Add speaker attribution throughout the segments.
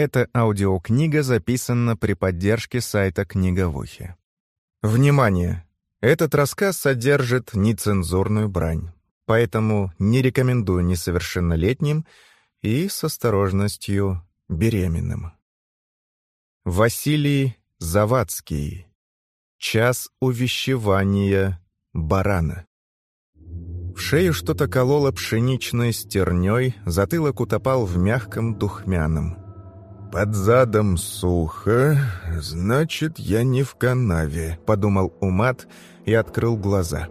Speaker 1: Эта аудиокнига записана при поддержке сайта Книговухи. Внимание! Этот рассказ содержит нецензурную брань, поэтому не рекомендую несовершеннолетним и с осторожностью беременным. Василий Завадский. Час увещевания барана. В шею что-то кололо пшеничной стерней, затылок утопал в мягком духмяном. «Под задом сухо, значит, я не в канаве», — подумал Умат и открыл глаза.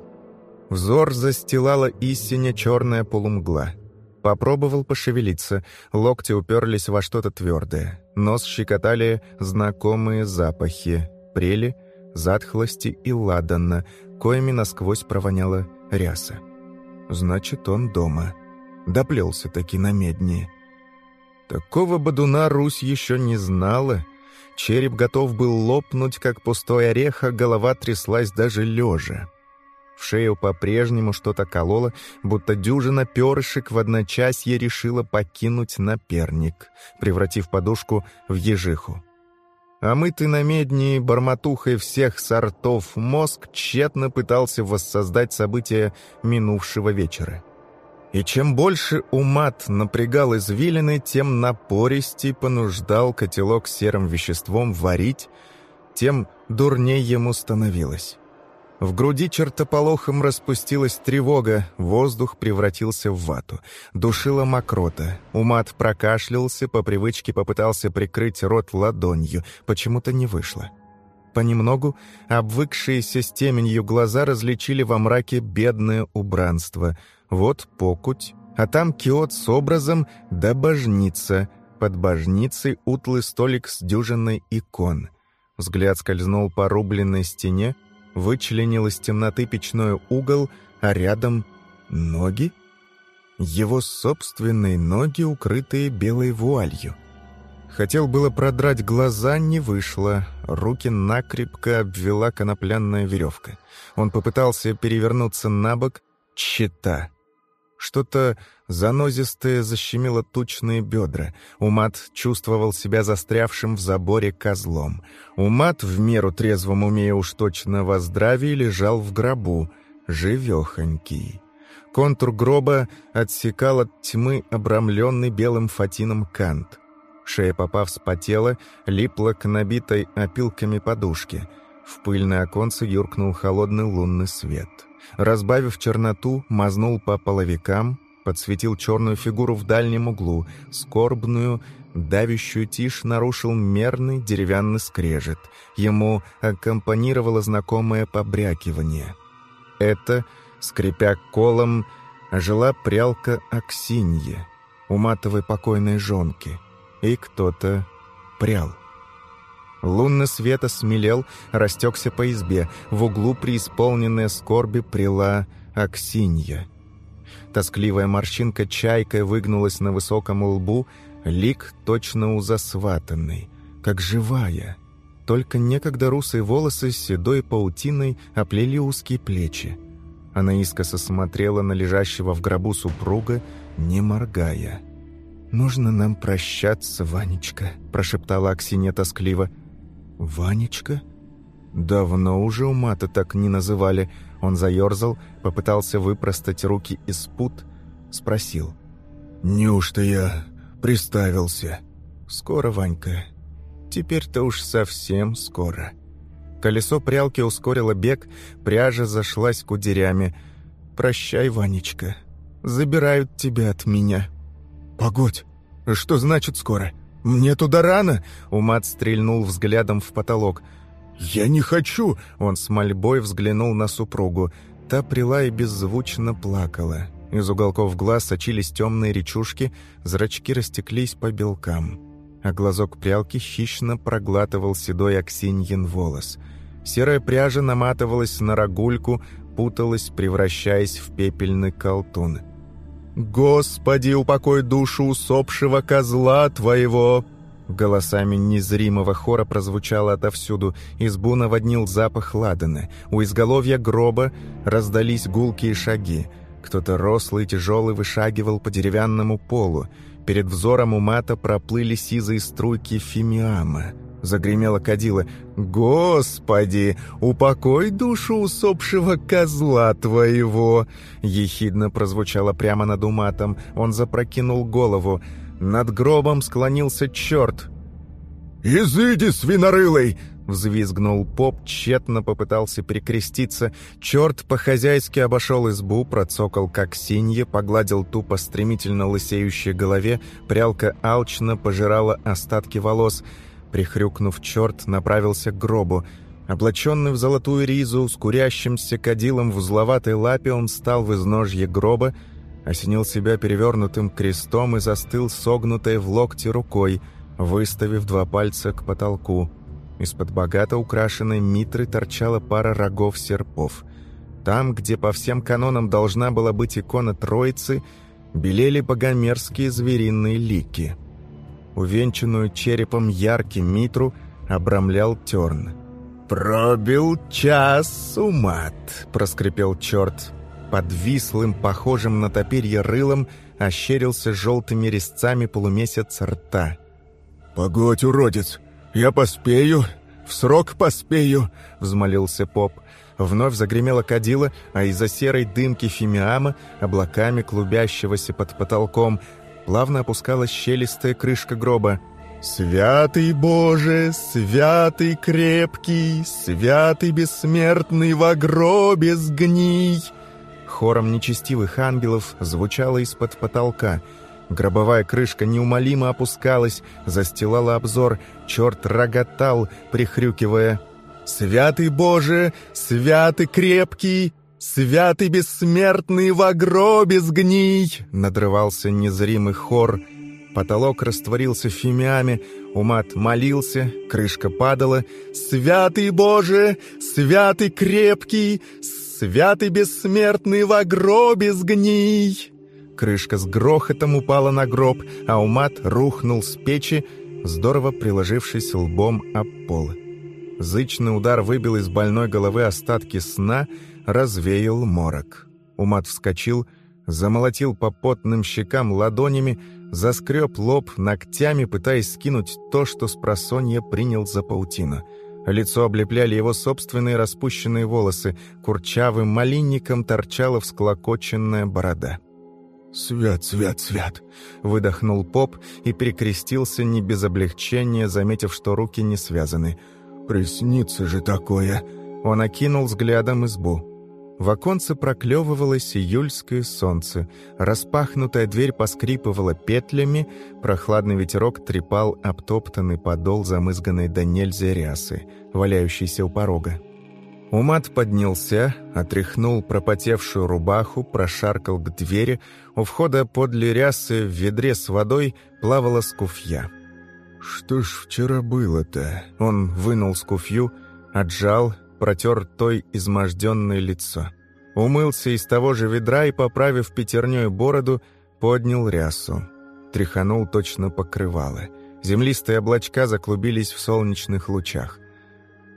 Speaker 1: Взор застилала истине черная полумгла. Попробовал пошевелиться, локти уперлись во что-то твердое. Нос щекотали знакомые запахи, прели, затхлости и ладана, коими насквозь провоняла ряса. Значит, он дома. Доплелся-таки на медне. Такого бодуна Русь еще не знала. Череп готов был лопнуть, как пустой орех, а голова тряслась даже лежа. В шею по-прежнему что-то кололо, будто дюжина перышек в одночасье решила покинуть наперник, превратив подушку в ежиху. А мытый на медни бормотухой всех сортов мозг тщетно пытался воссоздать события минувшего вечера. И чем больше умат напрягал извилины, тем напористей понуждал котелок серым веществом варить, тем дурней ему становилось. В груди чертополохом распустилась тревога, воздух превратился в вату. Душила мокрота. Умат прокашлялся, по привычке попытался прикрыть рот ладонью. Почему-то не вышло. Понемногу обвыкшиеся с теменью глаза различили во мраке бедное убранство. Вот покуть, а там киот с образом да божница. Под божницей утлый столик с дюжиной икон. Взгляд скользнул по рубленной стене, вычленил из темноты печной угол, а рядом ноги? Его собственные ноги, укрытые белой вуалью. Хотел было продрать глаза, не вышло. Руки накрепко обвела конопляная веревка. Он попытался перевернуться на бок. Чита. Что-то занозистое защемило тучные бедра. Умат чувствовал себя застрявшим в заборе козлом. Умат, в меру трезвом умея уж точно во здравии, лежал в гробу, живехонький. Контур гроба отсекал от тьмы обрамленный белым фатином кант. Шея, попав, спотела, липла к набитой опилками подушке. В пыльное оконце юркнул холодный лунный свет — Разбавив черноту, мазнул по половикам, подсветил черную фигуру в дальнем углу, скорбную, давящую тишь нарушил мерный деревянный скрежет. Ему аккомпанировало знакомое побрякивание. Это, скрипя колом, жила прялка Аксинье, у матовой покойной жонки, и кто-то прял. Лунный свет осмелел, растекся по избе. В углу преисполненная скорби прила Аксинья. Тоскливая морщинка чайкой выгнулась на высоком лбу, лик точно узасватанный, как живая. Только некогда русые волосы с седой паутиной оплели узкие плечи. Она искоса смотрела на лежащего в гробу супруга, не моргая. «Нужно нам прощаться, Ванечка», — прошептала Аксинья тоскливо. «Ванечка?» Давно уже у мата так не называли. Он заерзал, попытался выпростать руки из пут, спросил. «Неужто я приставился?» «Скоро, Ванька. Теперь-то уж совсем скоро». Колесо прялки ускорило бег, пряжа зашлась кудерями. «Прощай, Ванечка. Забирают тебя от меня». «Погодь, что значит скоро?» «Мне туда рано!» — Умат стрельнул взглядом в потолок. «Я не хочу!» — он с мольбой взглянул на супругу. Та прила и беззвучно плакала. Из уголков глаз сочились темные речушки, зрачки растеклись по белкам. А глазок прялки хищно проглатывал седой аксиньин волос. Серая пряжа наматывалась на рогульку, путалась, превращаясь в пепельный колтун. «Господи, упокой душу усопшего козла твоего!» Голосами незримого хора прозвучало отовсюду. Избу наводнил запах ладана. У изголовья гроба раздались гулкие шаги. Кто-то рослый и тяжелый вышагивал по деревянному полу. Перед взором Умата проплыли сизые струйки фимиама. Загремела кадила. «Господи, упокой душу усопшего козла твоего!» Ехидно прозвучало прямо над Уматом. Он запрокинул голову. Над гробом склонился черт.
Speaker 2: «Изыди, свинорылый!»
Speaker 1: Взвизгнул поп, тщетно попытался перекреститься. Черт по-хозяйски обошел избу, процокал как синье, погладил тупо стремительно лысеющей голове, прялка алчно пожирала остатки волос. Прихрюкнув черт, направился к гробу. Облаченный в золотую ризу, с курящимся кадилом в узловатой лапе, он встал в изножье гроба, осенил себя перевернутым крестом и застыл согнутой в локте рукой, выставив два пальца к потолку. Из-под богато украшенной митры торчала пара рогов-серпов. Там, где по всем канонам должна была быть икона Троицы, белели богомерзкие звериные лики. Увенчанную черепом яркий митру обрамлял терн.
Speaker 2: «Пробил час, умат!»
Speaker 1: — проскрипел черт. Под вислым, похожим на топирье рылом, ощерился желтыми резцами полумесяц рта.
Speaker 2: «Погодь, уродец! «Я поспею, в срок поспею», — взмолился поп.
Speaker 1: Вновь загремела кадила, а из-за серой дымки фимиама, облаками клубящегося под потолком, плавно опускалась щелистая крышка гроба.
Speaker 2: «Святый Боже, святый крепкий, святый бессмертный во гробе сгний!»
Speaker 1: Хором нечестивых ангелов звучало из-под потолка — Гробовая крышка неумолимо опускалась, застилала обзор. Черт роготал, прихрюкивая. «Святый Боже! Святый крепкий! Святый бессмертный во гробе сгний!» Надрывался незримый хор. Потолок растворился фимиами, Умат молился, крышка падала. «Святый Боже! Святый крепкий! Святый бессмертный во гробе сгний!» Крышка с грохотом упала на гроб, а Умат рухнул с печи, здорово приложившись лбом об пол. Зычный удар выбил из больной головы остатки сна, развеял морок. Умат вскочил, замолотил по потным щекам ладонями, заскреб лоб ногтями, пытаясь скинуть то, что с просонья принял за паутину. Лицо облепляли его собственные распущенные волосы, курчавым малинником торчала всклокоченная борода.
Speaker 2: «Свят, свят, свят!»
Speaker 1: — выдохнул поп и перекрестился не без облегчения, заметив, что руки не связаны.
Speaker 2: «Приснится же такое!»
Speaker 1: Он окинул взглядом избу. В оконце проклевывалось июльское солнце, распахнутая дверь поскрипывала петлями, прохладный ветерок трепал обтоптанный подол замызганной до нельзя рясы, валяющийся у порога. Умат поднялся, отряхнул пропотевшую рубаху, прошаркал к двери. У входа подле рясы в ведре с водой плавала скуфья.
Speaker 2: «Что ж вчера было-то?»
Speaker 1: Он вынул скуфью, отжал, протер той изможденное лицо. Умылся из того же ведра и, поправив пятерней бороду, поднял рясу. Тряханул точно покрывало. Землистые облачка заклубились в солнечных лучах.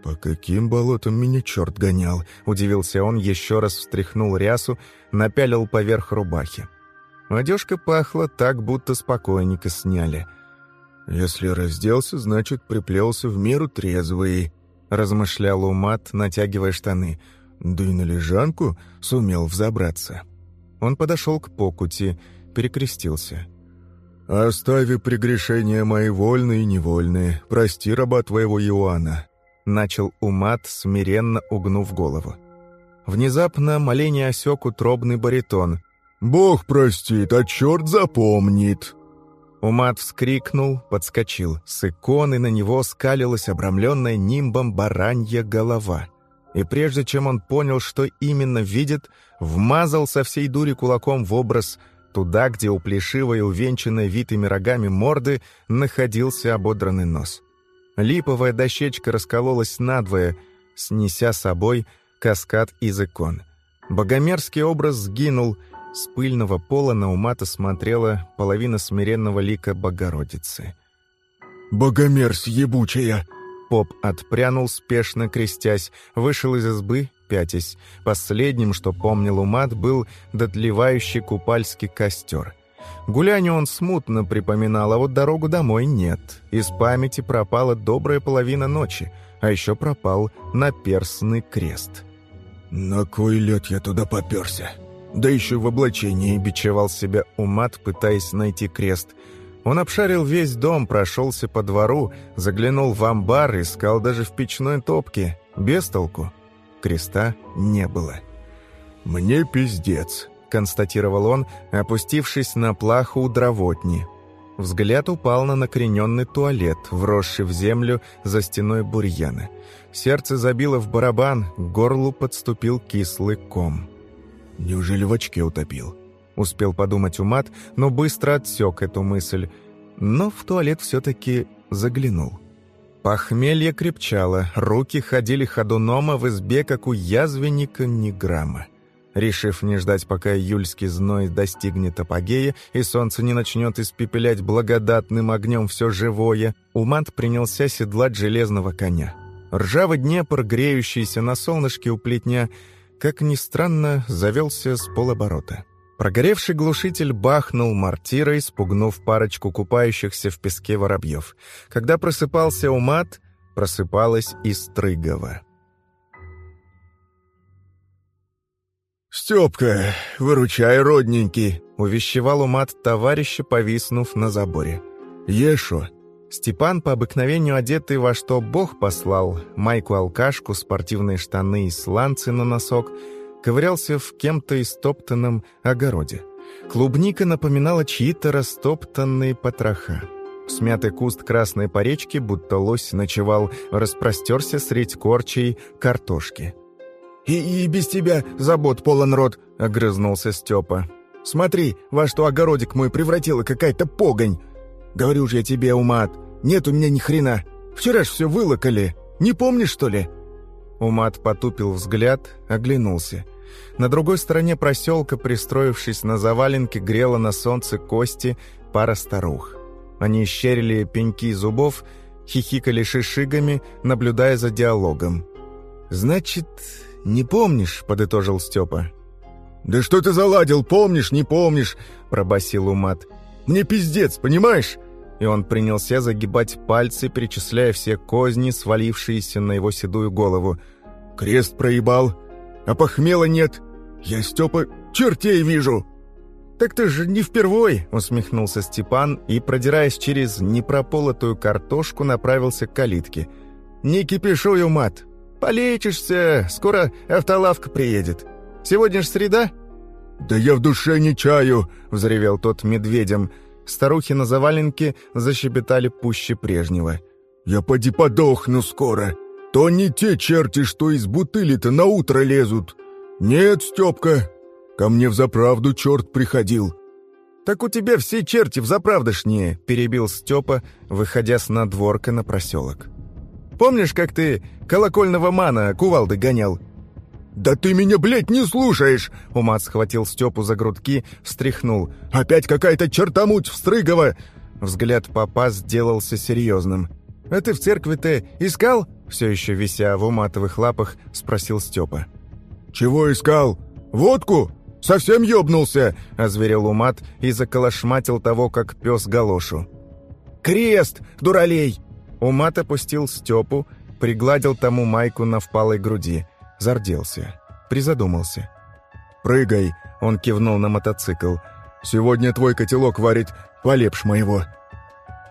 Speaker 2: «По каким болотам меня черт гонял?»
Speaker 1: — удивился он, еще раз встряхнул рясу, напялил поверх рубахи. Одежка пахла так, будто спокойненько сняли.
Speaker 2: «Если разделся, значит, приплелся в меру трезвый», — размышлял Умат, натягивая штаны. «Да и на лежанку сумел взобраться».
Speaker 1: Он подошел к покути, перекрестился.
Speaker 2: «Остави прегрешения мои вольные и невольные, прости раба твоего Иоанна,
Speaker 1: начал Умат, смиренно угнув голову. Внезапно моление осек утробный баритон.
Speaker 2: «Бог простит, а черт запомнит!»
Speaker 1: Умат вскрикнул, подскочил. С иконы на него скалилась обрамленная нимбом баранья голова. И прежде чем он понял, что именно видит, вмазал со всей дури кулаком в образ туда, где у плешивой, увенчанной витыми рогами морды, находился ободранный нос. Липовая дощечка раскололась надвое, снеся собой каскад из икон. Богомерзкий образ сгинул, с пыльного пола на умата смотрела половина смиренного лика Богородицы.
Speaker 2: «Богомерзь ебучая!»
Speaker 1: Поп отпрянул, спешно крестясь, вышел из избы, пятясь. Последним, что помнил Умат, был дотлевающий купальский костер. Гуляние он смутно припоминал, а вот дорогу домой нет. Из памяти пропала добрая половина ночи, а еще пропал наперстный крест.
Speaker 2: «На кой лет я туда поперся?» Да еще в облачении
Speaker 1: бичевал себя Умат, пытаясь найти крест. Он обшарил весь дом, прошелся по двору, заглянул в амбар, искал даже в печной топке. Без толку. Креста не было.
Speaker 2: «Мне пиздец», —
Speaker 1: констатировал он, опустившись на плаху у дровотни. Взгляд упал на накрененный туалет, вросший в землю за стеной бурьяна. Сердце забило в барабан, к горлу подступил кислый ком.
Speaker 2: «Неужели в очке утопил?»
Speaker 1: Успел подумать Умат, но быстро отсек эту мысль. Но в туалет все-таки заглянул. Похмелье крепчало, руки ходили ходуном, а в избе, как у язвенника, ни. Решив не ждать, пока июльский зной достигнет апогея и солнце не начнет испепелять благодатным огнем все живое, Умант принялся седлать железного коня. Ржавый Днепр, греющийся на солнышке у плетня, как ни странно, завелся с полоборота. Прогоревший глушитель бахнул мортирой, спугнув парочку купающихся в песке воробьев. Когда просыпался Умат, просыпалась и Стрыгова.
Speaker 2: «Степка, выручай, родненький!»
Speaker 1: — увещевал умат товарища, повиснув на заборе.
Speaker 2: «Ешо!»
Speaker 1: Степан, по обыкновению одетый во что Бог послал, майку-алкашку, спортивные штаны и сланцы на носок, ковырялся в кем-то истоптанном огороде. Клубника напоминала чьи-то растоптанные потроха. Смятый куст красной поречки, будто лось ночевал, распростерся средь корчей картошки.
Speaker 2: «И, и без тебя забот полон рот», — огрызнулся Степа. «Смотри, во что огородик мой превратила какая-то погонь. Говорю же я тебе, Умат, нет у меня ни хрена. Вчера ж все вылокали. Не помнишь, что ли?»
Speaker 1: Умат потупил взгляд, оглянулся. На другой стороне проселка, пристроившись на заваленке, грела на солнце кости пара старух. Они щерили пеньки зубов, хихикали шишигами, наблюдая за диалогом. «Значит, «Не помнишь?» — подытожил Степа.
Speaker 2: «Да что ты заладил? Помнишь, не помнишь?» — пробасил Умат. «Мне пиздец, понимаешь?»
Speaker 1: И он принялся загибать пальцы, перечисляя все козни, свалившиеся на его седую голову.
Speaker 2: «Крест проебал, а похмела нет. Я, Степа, чертей вижу!»
Speaker 1: «Так ты же не впервой!» — усмехнулся Степан и, продираясь через непрополотую картошку, направился к калитке. «Не кипишуй, Умат, Полечишься, скоро автолавка приедет. Сегодня ж среда?»
Speaker 2: «Да я в душе не чаю!» — взревел тот медведем.
Speaker 1: Старухи на заваленке защебетали пуще прежнего.
Speaker 2: «Я поди подохну скоро. То не те черти, что из бутыли-то на утро лезут. Нет, Степка, ко мне в заправду черт приходил».
Speaker 1: «Так у тебя все черти в заправдошнее», — перебил Степа, выходя с надворка на проселок. Помнишь, как ты колокольного мана кувалды гонял?»
Speaker 2: «Да ты меня, блядь, не слушаешь!»
Speaker 1: Умат схватил Степу за грудки, встряхнул.
Speaker 2: «Опять какая-то чертомуть встрыгова!»
Speaker 1: Взгляд папа сделался серьезным. «А ты в церкви-то искал?» Все еще вися в уматовых лапах, спросил Степа.
Speaker 2: «Чего искал? Водку? Совсем ёбнулся!»
Speaker 1: Озверел Умат и заколошматил того, как пес галошу.
Speaker 2: «Крест, дуралей!»
Speaker 1: Умат опустил Степу, пригладил тому майку на впалой груди, зарделся, призадумался.
Speaker 2: «Прыгай!»
Speaker 1: — он кивнул на мотоцикл.
Speaker 2: «Сегодня твой котелок варит полепш моего!»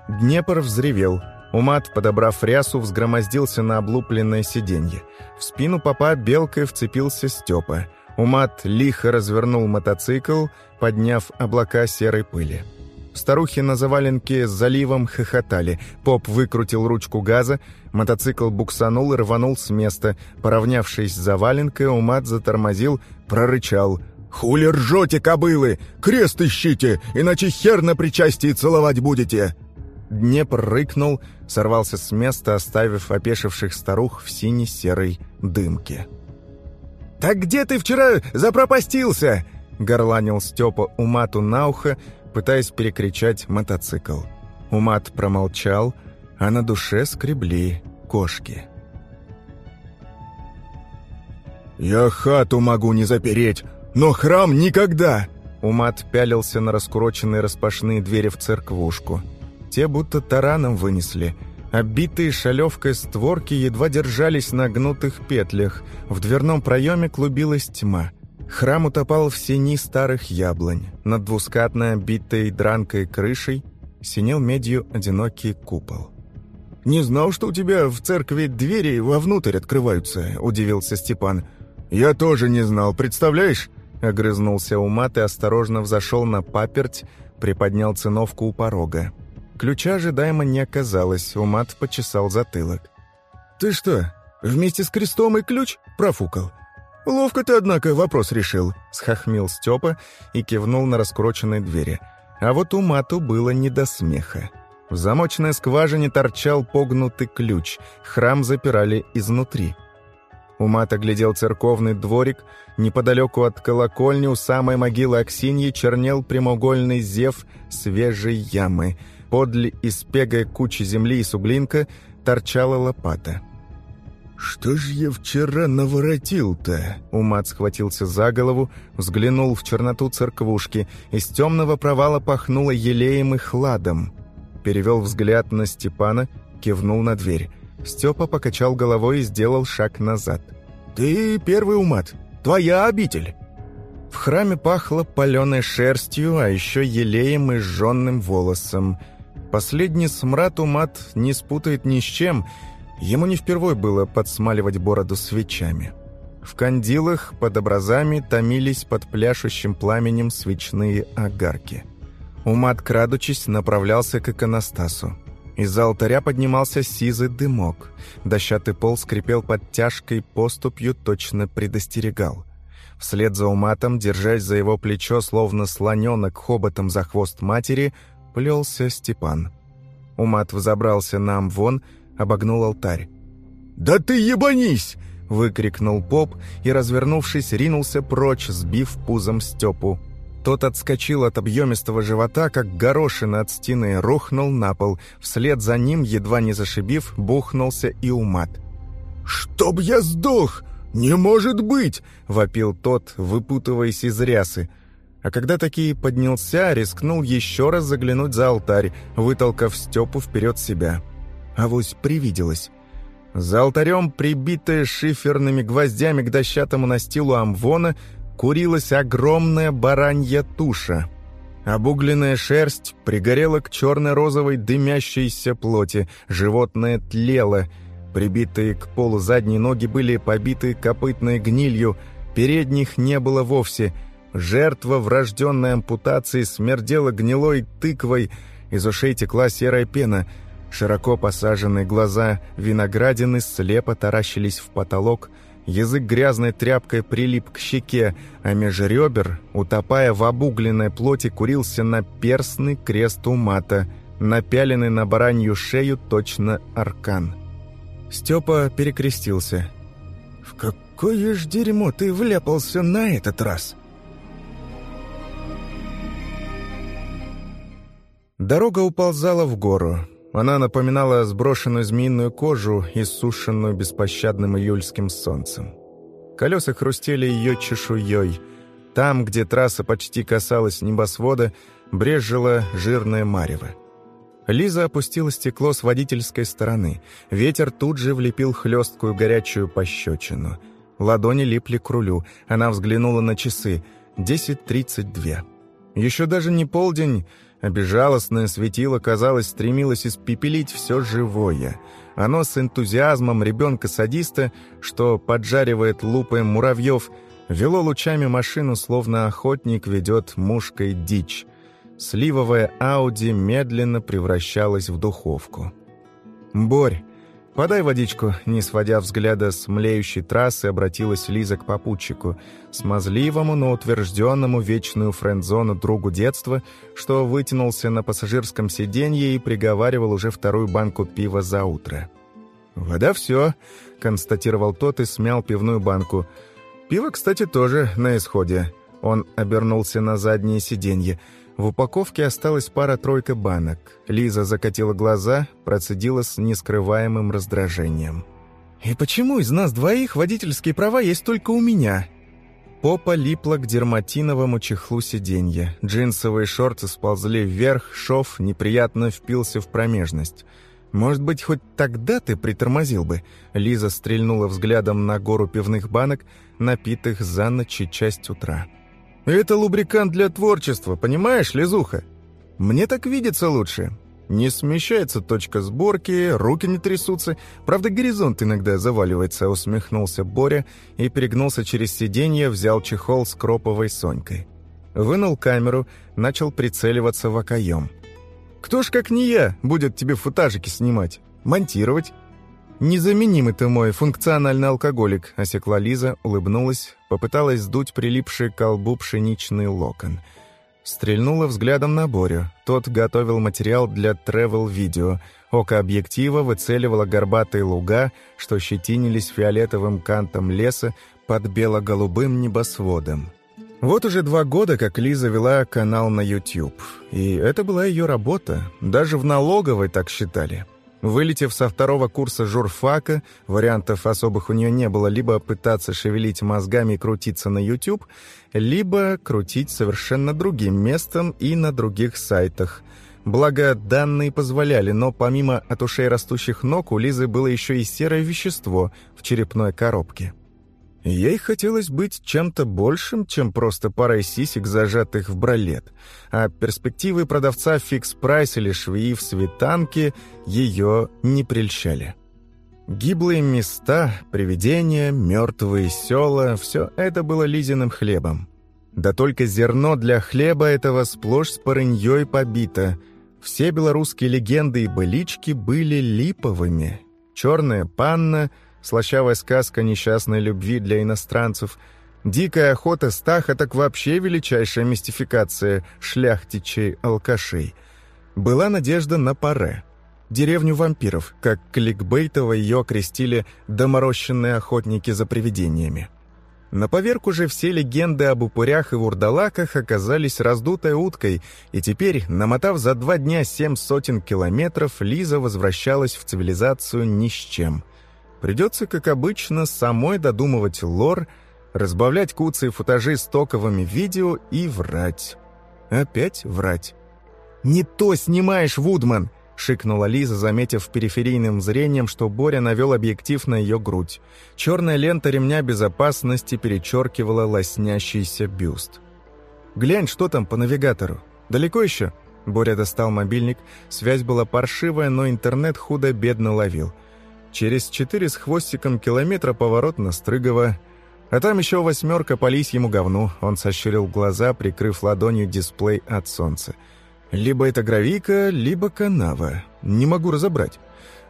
Speaker 1: Днепр взревел. Умат, подобрав рясу, взгромоздился на облупленное сиденье. В спину папа белкой вцепился Степа. Умат лихо развернул мотоцикл, подняв облака серой пыли. Старухи на заваленке с заливом хохотали. Поп выкрутил ручку газа, мотоцикл буксанул и рванул с места. Поравнявшись с заваленкой, Умат затормозил, прорычал.
Speaker 2: «Хули ржете, кобылы! Крест ищите, иначе хер на причастии целовать будете!»
Speaker 1: Днепр рыкнул, сорвался с места, оставив опешивших старух в сине-серой дымке.
Speaker 2: «Так где ты вчера запропастился?»
Speaker 1: — горланил Степа Умату на ухо, пытаясь перекричать мотоцикл. Умат промолчал, а на душе скребли кошки.
Speaker 2: «Я хату могу не запереть, но храм никогда!
Speaker 1: Умат пялился на раскуроченные распашные двери в церквушку. Те будто тараном вынесли. Оббитые шалевкой створки едва держались на гнутых петлях. В дверном проеме клубилась тьма. Храм утопал в сини старых яблонь. Над двускатной обитой дранкой крышей синел медью одинокий купол.
Speaker 2: «Не знал, что у тебя в церкви двери вовнутрь открываются», — удивился Степан. «Я тоже не знал, представляешь?» Огрызнулся Умат и осторожно взошел на паперть, приподнял циновку у порога. Ключа ожидаемо не оказалось, Умат почесал затылок. «Ты что, вместе с крестом и ключ?» — профукал. «Ловко ты, однако, вопрос решил», — схохмил Степа и кивнул на раскрученные двери. А вот Умату было не до смеха. В замочной скважине торчал погнутый ключ, храм запирали изнутри. Умат оглядел церковный дворик. Неподалеку от колокольни у самой могилы Аксиньи чернел прямоугольный зев свежей ямы. Подле испегая кучи земли и суглинка торчала лопата. «Что ж я вчера наворотил-то?» Умат схватился за голову, взглянул в черноту церквушки. Из темного провала пахнуло елеем и хладом. Перевел взгляд на Степана, кивнул на дверь. Степа покачал головой и сделал шаг назад. «Ты первый умат. Твоя обитель». В храме пахло паленой шерстью, а еще елеем и сжженным волосом. Последний смрад умат не спутает ни с чем. Ему не впервой было подсмаливать бороду свечами. В кандилах под образами томились под пляшущим пламенем свечные огарки. Умат, крадучись, направлялся к иконостасу. Из-за алтаря поднимался сизый дымок. Дощатый пол скрипел под тяжкой поступью, точно предостерегал. Вслед за уматом, держась за его плечо, словно слоненок хоботом за хвост матери, плелся Степан. Умат взобрался на амвон, обогнул алтарь. «Да ты ебанись!» — выкрикнул поп и, развернувшись, ринулся прочь, сбив пузом Степу. Тот отскочил от объемистого живота, как горошина от стены, рухнул на пол. Вслед за ним, едва не зашибив, бухнулся и умат. «Чтоб я сдох! Не может быть!» — вопил тот, выпутываясь из рясы. А когда такие поднялся, рискнул еще раз заглянуть за алтарь, вытолкав Степу вперед себя. Авось привиделось. За алтарем, прибитая шиферными гвоздями к дощатому настилу амвона, курилась огромная баранья туша. Обугленная шерсть пригорела к черно-розовой дымящейся плоти, животное тлело. Прибитые к полу задние ноги были побиты копытной гнилью, передних не было вовсе. Жертва врожденной ампутации смердела гнилой тыквой, из ушей текла серая пена — Широко посаженные глаза виноградины слепо таращились в потолок, Язык грязной тряпкой прилип к щеке, а меж ребер, утопая в обугленной плоти, курился на перстный крест у мата, напяленный на баранью шею точно аркан. Степа перекрестился. «В какое ж дерьмо ты вляпался на этот раз?» Дорога уползала в гору. Она напоминала сброшенную змеиную кожу, иссушенную беспощадным июльским солнцем. Колеса хрустели ее чешуей. Там, где трасса почти касалась небосвода, брезжило жирное марево. Лиза опустила стекло с водительской стороны. Ветер тут же влепил хлесткую горячую пощечину. Ладони липли к рулю. Она взглянула на часы. 10.32. Еще даже не полдень, а безжалостное светило, казалось, стремилось испепелить все живое. Оно с энтузиазмом ребенка-садиста, что поджаривает лупой муравьев, вело лучами машину, словно охотник ведет мушкой дичь. Сливовая Ауди медленно превращалась в духовку. «Борь, «Подай водичку», — не сводя взгляда с млеющей трассы, обратилась Лиза к попутчику, смазливому, но утвержденному вечную френд-зону другу детства, что вытянулся на пассажирском сиденье и приговаривал уже вторую банку пива за утро. «Вода все», — констатировал тот и смял пивную банку. «Пиво, кстати, тоже на исходе». Он обернулся на заднее сиденье — в упаковке осталась пара-тройка банок. Лиза закатила глаза, процедила с нескрываемым раздражением. «И почему из нас двоих водительские права есть только у меня?»
Speaker 1: Попа липла к дерматиновому чехлу сиденья. Джинсовые шорты сползли вверх, шов неприятно впился в промежность. «Может быть, хоть тогда ты притормозил бы?» Лиза стрельнула взглядом на гору пивных банок, напитых за ночь и часть утра. «Это лубрикант для творчества, понимаешь, Лизуха? Мне так видится лучше. Не смещается точка сборки, руки не трясутся. Правда, горизонт иногда заваливается, усмехнулся Боря и перегнулся через сиденье, взял чехол с кроповой Сонькой. Вынул камеру, начал прицеливаться в окоем. «Кто ж, как не я, будет тебе футажики снимать? Монтировать?» «Незаменимый ты мой функциональный алкоголик», — осекла Лиза, улыбнулась, попыталась сдуть прилипший к колбу пшеничный локон — Стрельнула взглядом на Борю. Тот готовил материал для тревел-видео. Око объектива выцеливало горбатые луга, что щетинились фиолетовым кантом леса под бело-голубым небосводом. Вот уже два года, как Лиза вела канал на YouTube. И это была ее работа. Даже в налоговой так считали. Вылетев со второго курса журфака, вариантов особых у нее не было, либо пытаться шевелить мозгами и крутиться на YouTube, либо крутить совершенно другим местом и на других сайтах. Благо, данные позволяли, но помимо от ушей растущих ног у Лизы было еще и серое вещество в черепной коробке. Ей хотелось быть чем-то большим, чем просто парой сисек, зажатых в бралет, а перспективы продавца Fix Price или швеи в «Свитанке» ее не прельщали. Гиблые места, привидения, мертвые села — все это было Лизиным хлебом. Да только зерно для хлеба этого сплошь спорыньей побито. Все белорусские легенды и былички были липовыми. «Черная панна», слащавая сказка несчастной любви для иностранцев, дикая охота стаха так вообще величайшая мистификация шляхтичей-алкашей. Была надежда на паре. Деревню вампиров, как кликбейтово ее окрестили доморощенные охотники за привидениями. На поверку же все легенды об упырях и вурдалаках оказались раздутой уткой, и теперь, намотав за два дня семь сотен километров, Лиза возвращалась в цивилизацию ни с чем. Придется, как обычно, самой додумывать лор, разбавлять куцы и футажи стоковыми видео и врать. Опять врать. «Не то снимаешь, Вудман!» — шикнула Лиза, заметив периферийным зрением, что Боря навел объектив на ее грудь. Черная лента ремня безопасности перечеркивала лоснящийся бюст. «Глянь, что там по навигатору. Далеко еще?» Боря достал мобильник. Связь была паршивая, но интернет худо-бедно ловил — Через четыре с хвостиком километра поворот на Стрыгово, а там еще восьмерка по лисьему говну. Он сощурил глаза, прикрыв ладонью дисплей от солнца. Либо это гравийка, либо канава. Не могу разобрать.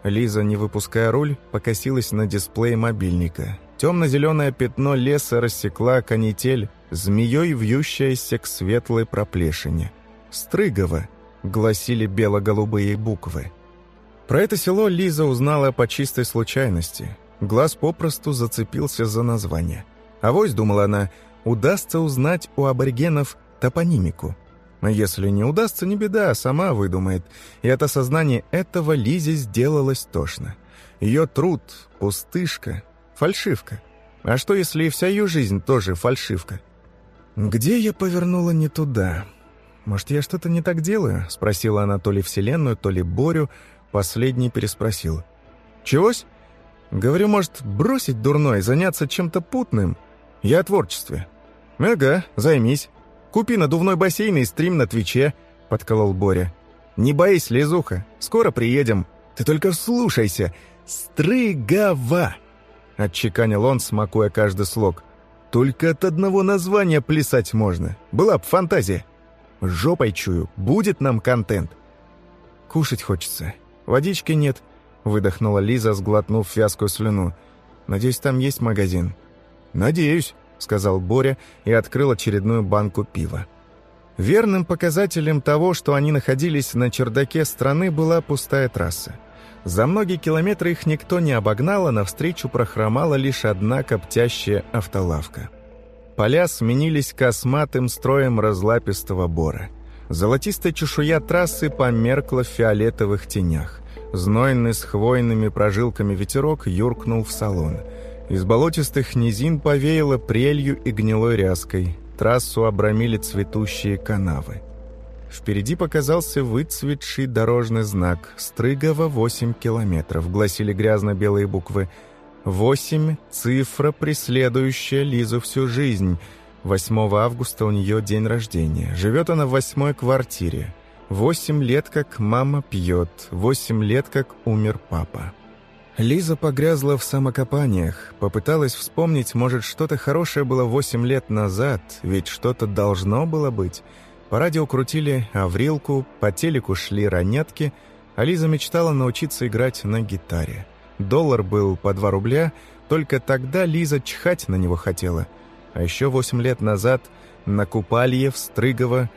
Speaker 1: Лиза, не выпуская руль, покосилась на дисплей мобильника. Темно-зеленое пятно леса рассекла канитель, змеей вьющаяся к светлой проплешине. «Стрыгово», — гласили бело-голубые буквы. Про это село Лиза узнала по чистой случайности. Глаз попросту зацепился за название. А вось, думала она, удастся узнать у аборигенов топонимику. А если не удастся, не беда, сама выдумает. И от осознания этого Лизе сделалось тошно. Ее труд, пустышка, фальшивка. А что, если и вся ее жизнь тоже фальшивка? «Где я повернула не туда?» «Может, я что-то не так делаю?» — спросила она то ли Вселенную, то ли Борю, Последний переспросил. «Чегось?» «Говорю, может, бросить дурной, заняться чем-то путным? Я о творчестве». «Ага, займись. Купи надувной бассейн и стрим на Твиче», — подколол Боря. «Не боись, Лизуха, скоро приедем. Ты только слушайся. Стрыгава!» Отчеканил он, смакуя каждый слог. «Только от одного названия плясать можно. Была б фантазия. Жопой чую, будет нам контент. Кушать хочется. «Водички нет», — выдохнула Лиза, сглотнув вязкую слюну. «Надеюсь, там есть магазин?» «Надеюсь», — сказал Боря и открыл очередную банку пива. Верным показателем того, что они находились на чердаке страны, была пустая трасса. За многие километры их никто не обогнал, а навстречу прохромала лишь одна коптящая автолавка. Поля сменились косматым строем разлапистого бора. Золотистая чешуя трассы померкла в фиолетовых тенях. Знойный с хвойными прожилками ветерок юркнул в салон. Из болотистых низин повеяло прелью и гнилой ряской. Трассу обрамили цветущие канавы. Впереди показался выцветший дорожный знак «Стрыгово 8 километров», гласили грязно-белые буквы. «Восемь — цифра, преследующая Лизу всю жизнь». 8 августа у нее день рождения. Живет она в восьмой квартире. Восемь лет, как мама пьет. Восемь лет, как умер папа. Лиза погрязла в самокопаниях, попыталась вспомнить, может, что-то хорошее было восемь лет назад, ведь что-то должно было быть. По радио крутили Аврилку, по телеку шли ранетки, а Лиза мечтала научиться играть на гитаре. Доллар был по два рубля, только тогда Лиза чихать на него хотела. А еще восемь лет назад на Купалье в Стрыгово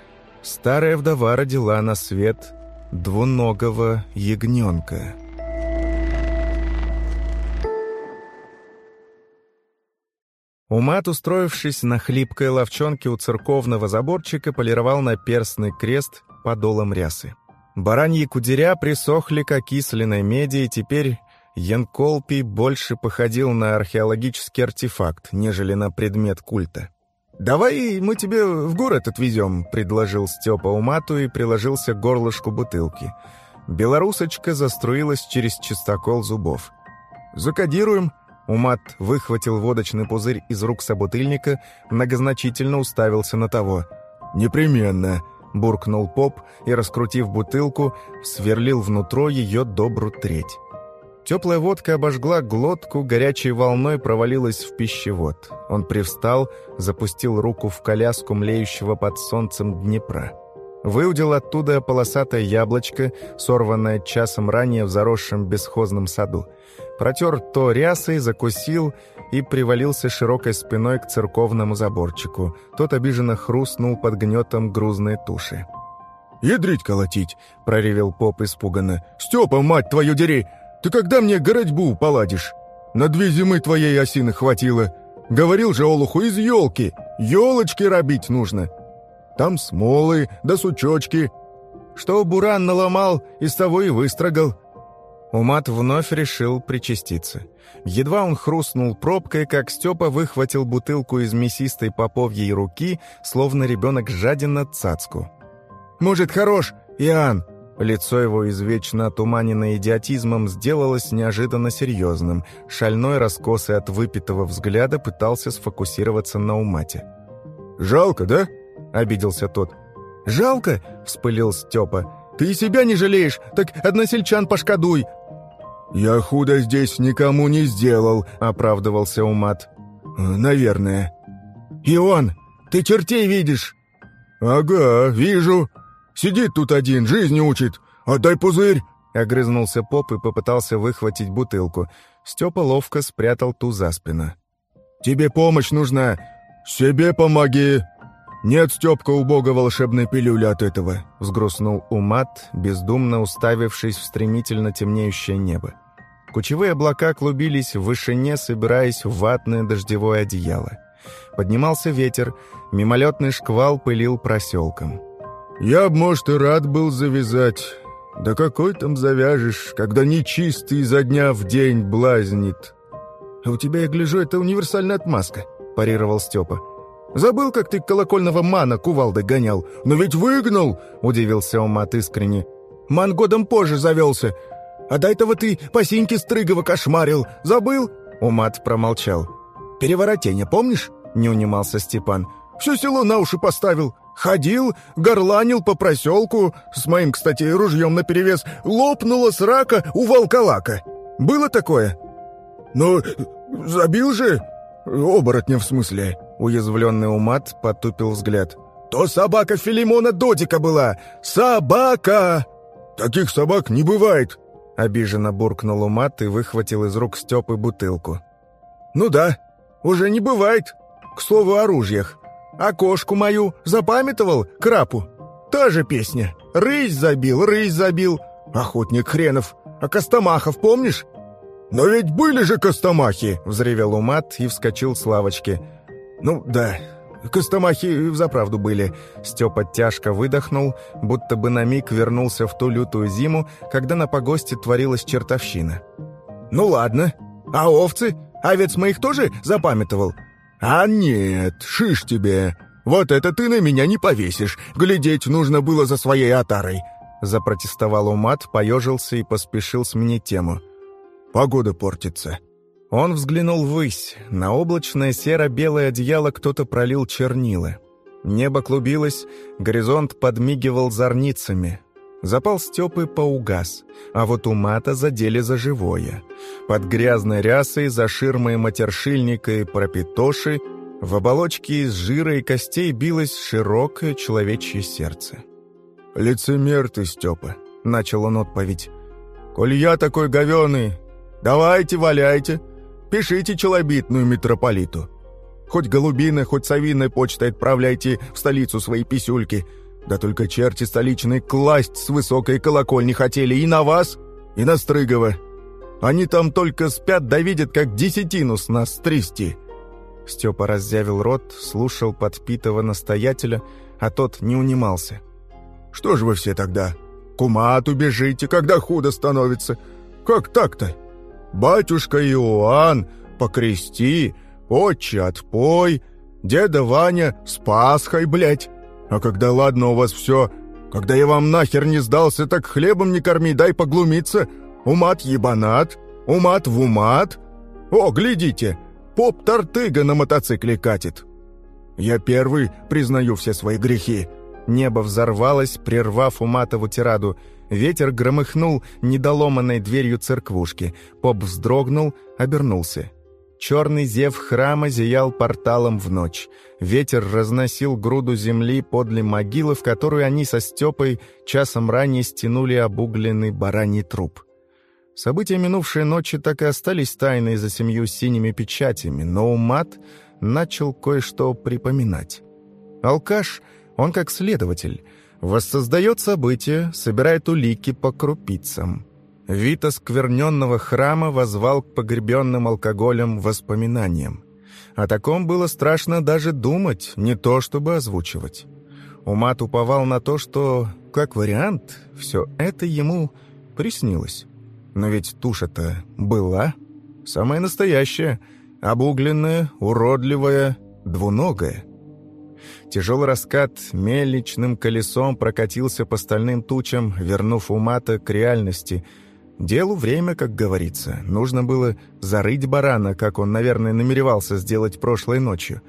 Speaker 1: старая вдова родила на свет двуногого ягненка. Умат, устроившись на хлипкой ловчонке у церковного заборчика, полировал на перстный крест подолом рясы. Бараньи кудеря присохли к окисленной меди, и теперь Янколпий больше походил на археологический артефакт, нежели на предмет культа. «Давай мы тебе в город отвезем», — предложил Степа Умату и приложился к горлышку бутылки. Белорусочка заструилась через чистокол зубов. «Закодируем», Умат выхватил водочный пузырь из рук собутыльника, многозначительно уставился на того. «Непременно!» — буркнул поп и, раскрутив бутылку, сверлил внутрь ее добру треть. Теплая водка обожгла глотку, горячей волной провалилась в пищевод. Он привстал, запустил руку в коляску млеющего под солнцем Днепра. Выудил оттуда полосатое яблочко, сорванное часом ранее в заросшем бесхозном саду протер то рясой, закусил и привалился широкой спиной к церковному заборчику. Тот обиженно хрустнул под гнетом грузной туши.
Speaker 2: «Ядрить колотить!» — проревел поп испуганно. «Степа, мать твою дери! Ты когда мне городьбу поладишь? На две зимы твоей осины хватило. Говорил же Олуху из елки. Елочки робить нужно. Там смолы да сучочки. Что буран наломал, из того и выстрогал.
Speaker 1: Умат вновь решил причаститься. Едва он хрустнул пробкой, как Степа выхватил бутылку из мясистой поповьей руки, словно ребенок жаден цацку.
Speaker 2: «Может, хорош, Иоанн?»
Speaker 1: Лицо его, извечно отуманенное идиотизмом, сделалось неожиданно серьезным. Шальной раскосый от выпитого взгляда пытался сфокусироваться на умате.
Speaker 2: «Жалко, да?»
Speaker 1: — обиделся тот.
Speaker 2: «Жалко?» — вспылил Степа. «Ты себя не жалеешь, так односельчан пошкодуй, «Я худо здесь никому не сделал», — оправдывался Умат. «Наверное». «И он! Ты чертей видишь?» «Ага, вижу. Сидит тут один, жизнь учит. Отдай пузырь!»
Speaker 1: Огрызнулся поп и попытался выхватить бутылку. Степа ловко спрятал ту за спину.
Speaker 2: «Тебе помощь нужна. Себе помоги!» «Нет, Степка, у бога волшебной пилюли от этого», — взгрустнул Умат, бездумно уставившись в стремительно темнеющее небо. Кучевые облака клубились в вышине, собираясь в ватное дождевое одеяло. Поднимался ветер, мимолетный шквал пылил проселком. «Я б, может, и рад был завязать. Да какой там завяжешь, когда нечистый изо дня в день блазнит?»
Speaker 1: «А у тебя, я гляжу, это универсальная отмазка», — парировал Степа.
Speaker 2: «Забыл, как ты колокольного мана кувалдой гонял? Но ведь выгнал!» — удивился Умат искренне. «Ман годом позже завелся, а до этого ты по синьке Стрыгова кошмарил. Забыл?»
Speaker 1: Умат промолчал.
Speaker 2: «Переворотение, помнишь?» — не унимался Степан. «Все село на уши поставил. Ходил, горланил по проселку, с моим, кстати, ружьем наперевес, лопнула с рака у волколака. Было такое?» «Ну, забил же, оборотня в смысле».
Speaker 1: Уязвленный Умат потупил взгляд.
Speaker 2: «То собака Филимона Додика была! Собака!» «Таких собак не бывает!»
Speaker 1: Обиженно буркнул Умат и выхватил из рук Степы бутылку.
Speaker 2: «Ну да, уже не бывает. К слову о ружьях. А кошку мою запамятовал, крапу? Та же песня. Рысь забил, рысь забил. Охотник хренов. А Костомахов помнишь?» «Но ведь были же Костомахи!» — взревел Умат и вскочил с лавочки. «Ну да, Костомахи взаправду были. Степа тяжко выдохнул, будто бы на миг вернулся в ту лютую зиму, когда на погосте творилась чертовщина. «Ну ладно. А овцы? Овец моих тоже запамятовал?» «А нет, шиш тебе! Вот это ты на меня не повесишь! Глядеть нужно было за своей отарой!» Запротестовал Умат, поежился и поспешил сменить тему. «Погода портится». Он взглянул ввысь. На облачное серо-белое одеяло кто-то пролил чернила. Небо клубилось, горизонт подмигивал зорницами. Запал Степы поугас, а вот у мата задели за живое. Под грязной рясой, за ширмой матершильника и пропитоши, в оболочке из жира и костей билось широкое человечье сердце. «Лицемер ты, Степа», — начал он отповедь. «Коль я такой говеный, давайте валяйте, пишите челобитную митрополиту. Хоть голубиной, хоть совиной почтой отправляйте в столицу свои писюльки». Да только черти столичные класть с высокой колокольни хотели и на вас, и на Стрыгова. Они там только спят да видят, как десятину с нас стрясти». Степа раззявил рот, слушал подпитого настоятеля, а тот не унимался. «Что же вы все тогда? К умату бежите, когда худо становится. Как так-то? Батюшка Иоанн, покрести, отче отпой, деда Ваня с Пасхой, блядь. А когда ладно у вас все, когда я вам нахер не сдался, так хлебом не корми, дай поглумиться. Умат ебанат, умат в умат. О, глядите, поп-тортыга на мотоцикле катит. Я первый признаю все свои грехи. Небо взорвалось, прервав Уматову тираду. Ветер громыхнул недоломанной дверью церквушки. Поп вздрогнул, обернулся. Черный зев храма зиял порталом в ночь. Ветер разносил груду земли подле могилы, в которую они со Степой часом ранее стянули обугленный бараний труп. События минувшей ночи так и остались тайной за семью синими печатями, но Умат начал кое-что припоминать. Алкаш, он как следователь, воссоздает события, собирает улики по крупицам — Вид оскверненного храма возвал к погребенным алкоголем воспоминаниям. О таком было страшно даже думать, не то чтобы озвучивать. Умат уповал на то, что, как вариант, все это ему приснилось. Но ведь туша-то была, самая настоящая, обугленная, уродливая, двуногая. Тяжелый раскат мельничным колесом прокатился по стальным тучам, вернув Умата к реальности — Делу время, как говорится. Нужно было зарыть барана, как он, наверное, намеревался сделать прошлой ночью.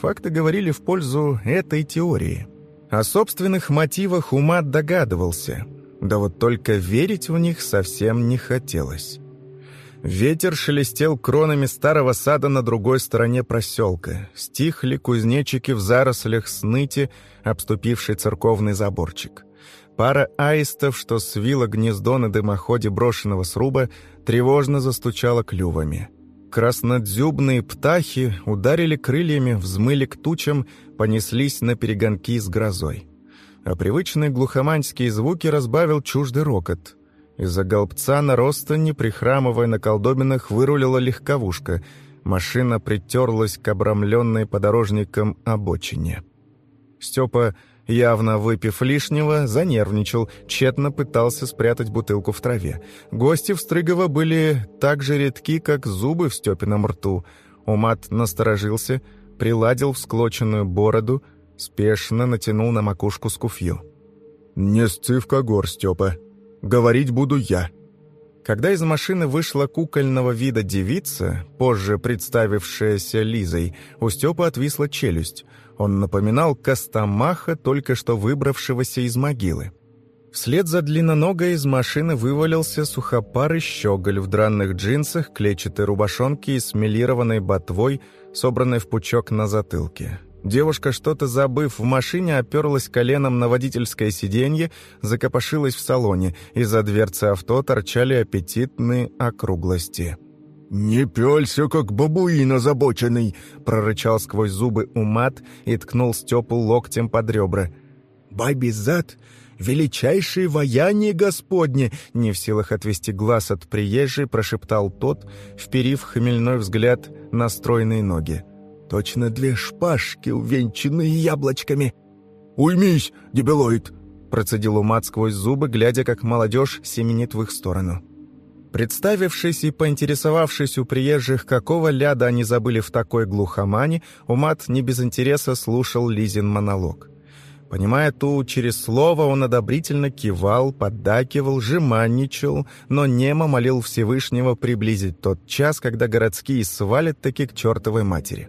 Speaker 2: Факты говорили в пользу этой теории. О собственных мотивах Умат догадывался. Да вот только верить в них совсем не хотелось. Ветер шелестел кронами старого сада на другой стороне проселка. Стихли кузнечики в зарослях сныти, обступивший церковный заборчик. Пара аистов, что свила гнездо на дымоходе брошенного сруба, тревожно застучала клювами. Краснодзюбные птахи ударили крыльями, взмыли к тучам, понеслись на перегонки с грозой. А привычные глухоманские звуки разбавил чуждый рокот. Из-за голбца на ростоне, прихрамывая на колдобинах, вырулила легковушка. Машина притерлась к обрамленной подорожником обочине. Степа Явно выпив лишнего, занервничал, тщетно пытался спрятать бутылку в траве. Гости в Стрыгово были так же редки, как зубы в Степином рту. Умат насторожился, приладил всклоченную бороду, спешно натянул на макушку скуфью. «Не сцивка гор, Степа. Говорить буду я». Когда из машины вышла кукольного вида девица, позже представившаяся Лизой, у Степа отвисла челюсть. Он напоминал Костомаха, только что выбравшегося из могилы. Вслед за длинноногой из машины вывалился сухопарый щеголь в дранных джинсах, клетчатой рубашонке и смелированной ботвой, собранной в пучок на затылке. Девушка, что-то забыв в машине, оперлась коленом на водительское сиденье, закопошилась в салоне. Из-за дверцы авто торчали аппетитные округлости. «Не пёлься, как бабуин озабоченный!» — прорычал сквозь зубы Умат и ткнул Степу локтем под ребра. «Бабий зад — величайшее вояние Господне!» — не в силах отвести глаз от приезжей, прошептал тот, вперив хмельной взгляд на стройные ноги. «Точно две шпажки, увенчанные яблочками!» «Уймись, дебилоид!» — процедил Умат сквозь зубы, глядя, как молодежь семенит в их сторону.
Speaker 1: Представившись и поинтересовавшись у приезжих, какого ляда они забыли в такой глухомане, Умат не без интереса слушал Лизин монолог. Понимая ту через слово, он одобрительно кивал, поддакивал, жеманничал, но немо молил Всевышнего приблизить тот час, когда городские свалят таки к чертовой матери.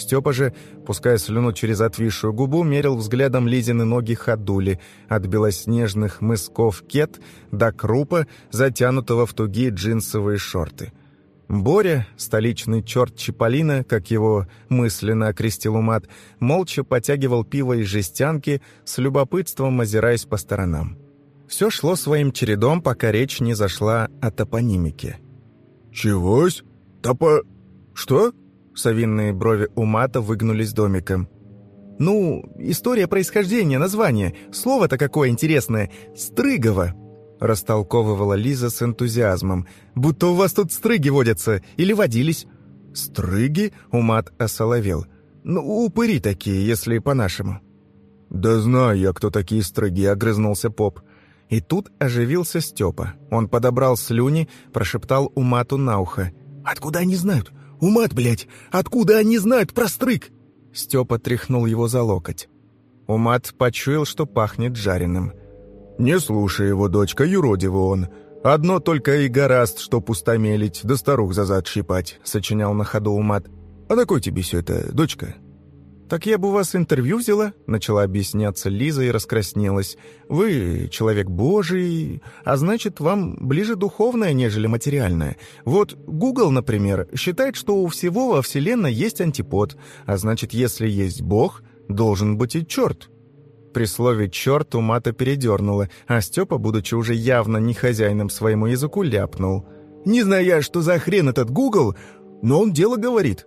Speaker 1: Степа же, пуская слюну через отвисшую губу, мерил взглядом Лизины ноги ходули, от белоснежных мысков кет до крупа, затянутого в тугие джинсовые шорты. Боря, столичный черт Чиполлино, как его мысленно окрестил Умат, молча потягивал пиво из жестянки, с любопытством озираясь по сторонам. Все шло своим чередом, пока речь не зашла о топонимике.
Speaker 2: «Чегось? Топо... что?»
Speaker 1: Совинные брови у мата выгнулись домиком. «Ну, история происхождения, название. Слово-то какое интересное. Стрыгово!» Растолковывала Лиза с энтузиазмом. «Будто у вас тут стрыги водятся. Или водились?» «Стрыги?» — Умат осоловел. «Ну, упыри такие, если по-нашему».
Speaker 2: «Да знаю я, кто такие стрыги», — огрызнулся поп.
Speaker 1: И тут оживился Степа. Он подобрал слюни, прошептал Умату на ухо. «Откуда они знают? «Умат, блядь! Откуда они знают про стрык?» Степа тряхнул его за локоть. Умат почуял, что пахнет жареным.
Speaker 2: «Не слушай его, дочка, юродивый он. Одно только и гораст, что пустомелить, да старух за зад щипать», — сочинял на ходу Умат. «А на кой тебе все это, дочка?»
Speaker 1: «Так я бы у вас интервью взяла», — начала объясняться Лиза и раскраснелась. «Вы человек божий, а значит, вам ближе духовное, нежели материальное. Вот Google, например, считает, что у всего во Вселенной есть антипод, а значит, если есть Бог, должен быть и черт». При слове «черт» у мата передернула, а Степа, будучи уже явно не хозяином своему языку, ляпнул. «Не знаю я, что за хрен этот Google, но он дело говорит».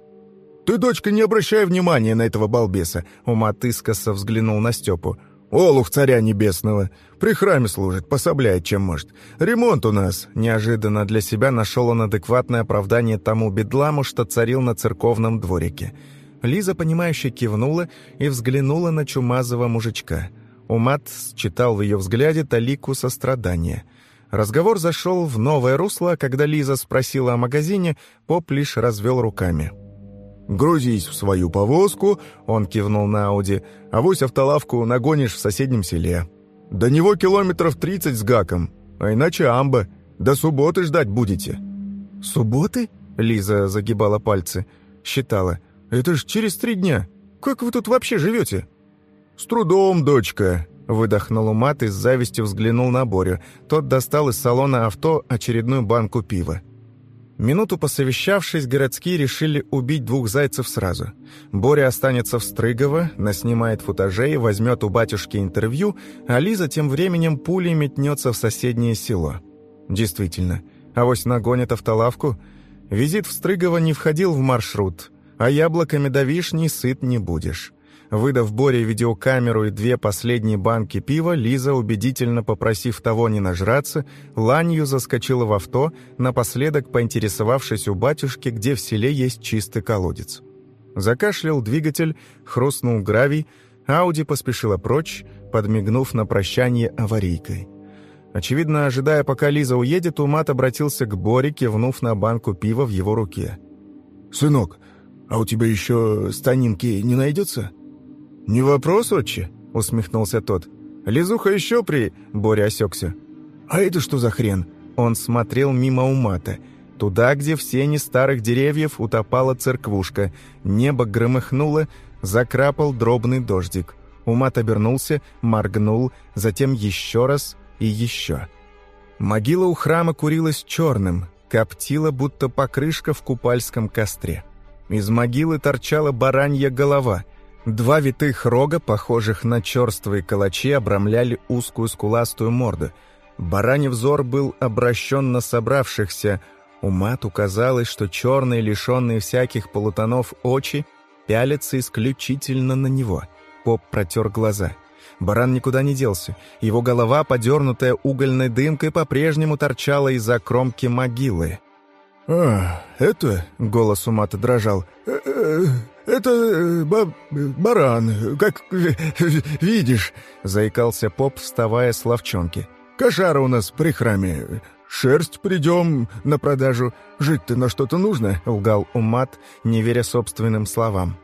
Speaker 2: «Ты, дочка, не обращай внимания на этого балбеса!»
Speaker 1: Умат искоса взглянул на Степу.
Speaker 2: «Олух царя небесного! При храме служит, пособляет, чем может. Ремонт у нас!»
Speaker 1: Неожиданно для себя нашел он адекватное оправдание тому бедламу, что царил на церковном дворике. Лиза, понимающе кивнула и взглянула на чумазого мужичка. Умат читал в ее взгляде талику сострадания. Разговор зашел в новое русло, когда Лиза спросила о магазине, поп лишь развел руками.
Speaker 2: «Грузись в свою повозку», — он кивнул на Ауди, «а вось автолавку нагонишь в соседнем селе. До него километров тридцать с гаком, а иначе амба. До субботы ждать будете».
Speaker 1: «Субботы?» — Лиза загибала пальцы. Считала. «Это ж через три дня. Как вы тут вообще живете?»
Speaker 2: «С трудом, дочка», —
Speaker 1: выдохнул Умат и с завистью взглянул на Борю. Тот достал из салона авто очередную банку пива. Минуту посовещавшись, городские решили убить двух зайцев сразу. Боря останется в Стрыгово, наснимает футажей, возьмет у батюшки интервью, а Лиза тем временем пулей метнется в соседнее село. Действительно, авось нагонят автолавку. Визит в Стрыгово не входил в маршрут, а яблоками до вишни сыт не будешь. Выдав Боре видеокамеру и две последние банки пива, Лиза, убедительно попросив того не нажраться, ланью заскочила в авто, напоследок поинтересовавшись у батюшки, где в селе есть чистый колодец. Закашлял двигатель, хрустнул гравий, Ауди поспешила прочь, подмигнув на прощание аварийкой. Очевидно, ожидая, пока Лиза уедет, Умат обратился к Боре, кивнув на банку пива в его руке.
Speaker 2: «Сынок, а у тебя еще станинки не найдется?»
Speaker 1: «Не вопрос, отче», — усмехнулся тот. «Лизуха еще при...» — Боря осекся.
Speaker 2: «А это что за хрен?»
Speaker 1: Он смотрел мимо умата. Туда, где в сене старых деревьев утопала церквушка. Небо громыхнуло, закрапал дробный дождик. Умат обернулся, моргнул, затем еще раз и еще. Могила у храма курилась черным, коптила, будто покрышка в купальском костре. Из могилы торчала баранья голова — Два витых рога, похожих на черствые калачи, обрамляли узкую скуластую морду. Бараний взор был обращен на собравшихся. Умату казалось, что черные, лишенные всяких полутонов очи, пялятся исключительно на него. Поп протер глаза. Баран никуда не делся. Его голова, подернутая угольной дымкой, по-прежнему торчала из-за кромки могилы.
Speaker 2: «А, это...» — голос Умата дрожал. «Э -э «Это э, ба баран, как видишь», — заикался поп, вставая с ловчонки. «Кошара у нас при храме. шерсть придем на продажу. Жить-то на что-то нужно», —
Speaker 1: лгал Умат, не веря собственным словам.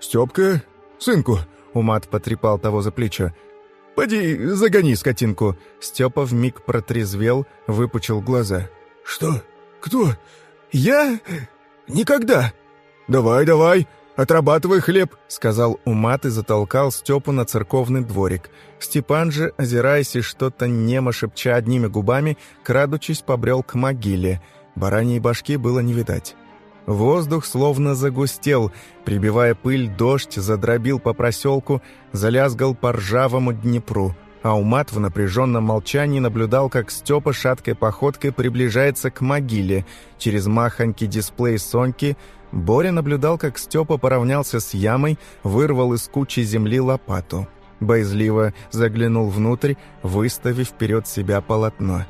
Speaker 2: «Степка, сынку», — Умат потрепал того за плечо, — «поди загони скотинку».
Speaker 1: Степа вмиг протрезвел, выпучил глаза.
Speaker 2: «Что? Кто? Я? Никогда!» «Давай, давай, отрабатывай хлеб», — сказал Умат и затолкал Степу на церковный дворик. Степан же, озираясь и что-то немо шепча одними губами, крадучись, побрел к могиле. Бараньей башки было не видать. Воздух словно загустел, прибивая пыль, дождь задробил по проселку, залязгал по ржавому Днепру. А Умат в напряженном молчании наблюдал, как Степа шаткой походкой приближается к могиле. Через махонький дисплей Соньки Боря наблюдал, как Степа поравнялся с ямой, вырвал из кучи земли лопату. Боязливо заглянул внутрь, выставив вперед себя полотно.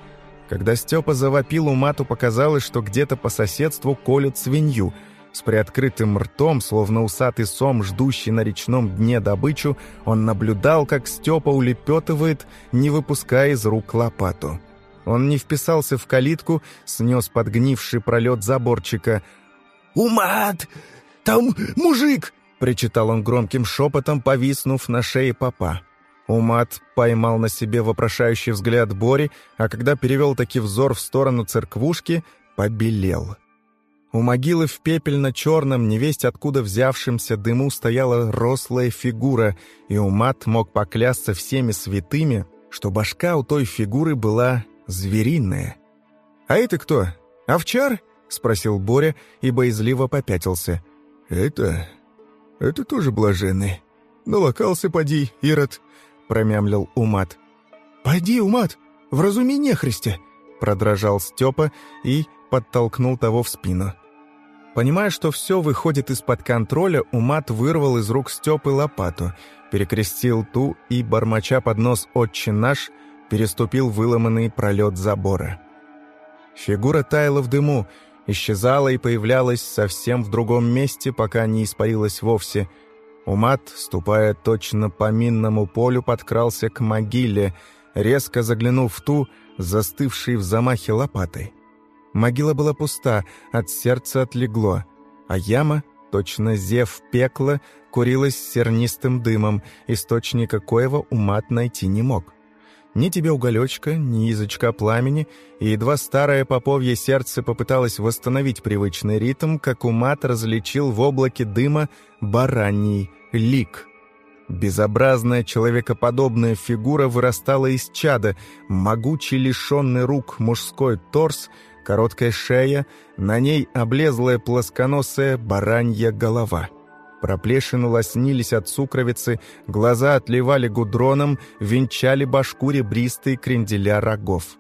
Speaker 2: Когда Степа завопил, Умату показалось, что где-то по соседству колют свинью. С приоткрытым ртом, словно усатый сом, ждущий на речном дне добычу, он наблюдал, как Степа улепетывает, не выпуская из рук лопату. Он не вписался в калитку, снес подгнивший пролет заборчика. «Умат! Там мужик!» Причитал он громким шепотом, повиснув на шее папа. Умат поймал на себе вопрошающий взгляд Бори, а когда перевел таки взор в сторону церквушки, побелел. У могилы в пепельно-черном, невесть откуда взявшемся дыму стояла рослая фигура, и Умат мог поклясться всеми святыми, что башка у той фигуры была звериная. «А это кто? Овчар?» — спросил Боря и боязливо попятился. «Это это тоже блаженный. Налокался, поди, Ирод, промямлил Умат. «Пойди, Умат, вразуми нехристя!» продрожал Степа и подтолкнул того в спину. Понимая, что все выходит из-под контроля, Умат вырвал из рук Степы лопату, перекрестил ту и, бормоча под нос «Отче наш», переступил выломанный пролет забора. Фигура таяла в дыму, исчезала и появлялась совсем в другом месте, пока не испарилась вовсе. Умат, ступая точно по минному полю, подкрался к могиле, резко заглянув в ту, застывшей в замахе лопатой. Могила была пуста, от сердца отлегло, а яма, точно зев пекла, курилась сернистым дымом, источника коего Умат найти не мог. Ни тебе уголечка, ни язычка пламени, и едва старое поповье сердце попыталось восстановить привычный ритм, как умат различил в облаке дыма бараний лик. Безобразная человекоподобная фигура вырастала из чада, могучий лишенный рук мужской торс, короткая шея, на ней облезлая плосконосая баранья голова — Проплешины лоснились от сукровицы, глаза отливали гудроном, венчали башку ребристые кренделя рогов.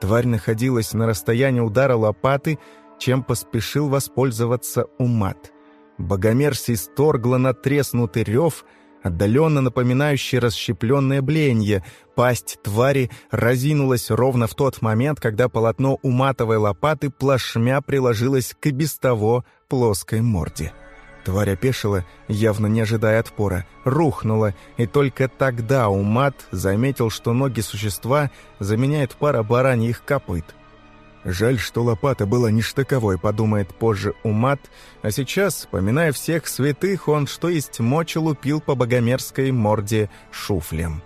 Speaker 2: Тварь находилась на расстоянии удара лопаты, чем поспешил воспользоваться Умат. Богомерси сторгла натреснутый рев, отдаленно напоминающий расщепленное бленье. Пасть твари разинулась ровно в тот момент, когда полотно уматовой лопаты плашмя приложилось к и без того плоской морде. Тварь опешила, явно не ожидая отпора, рухнула, и только тогда Умат заметил, что ноги существа заменяет пара бараньих копыт. «Жаль, что лопата была ништаковой», — подумает позже Умат, а сейчас, поминая всех святых, он, что есть мочи, лупил по богомерзкой морде шуфлем.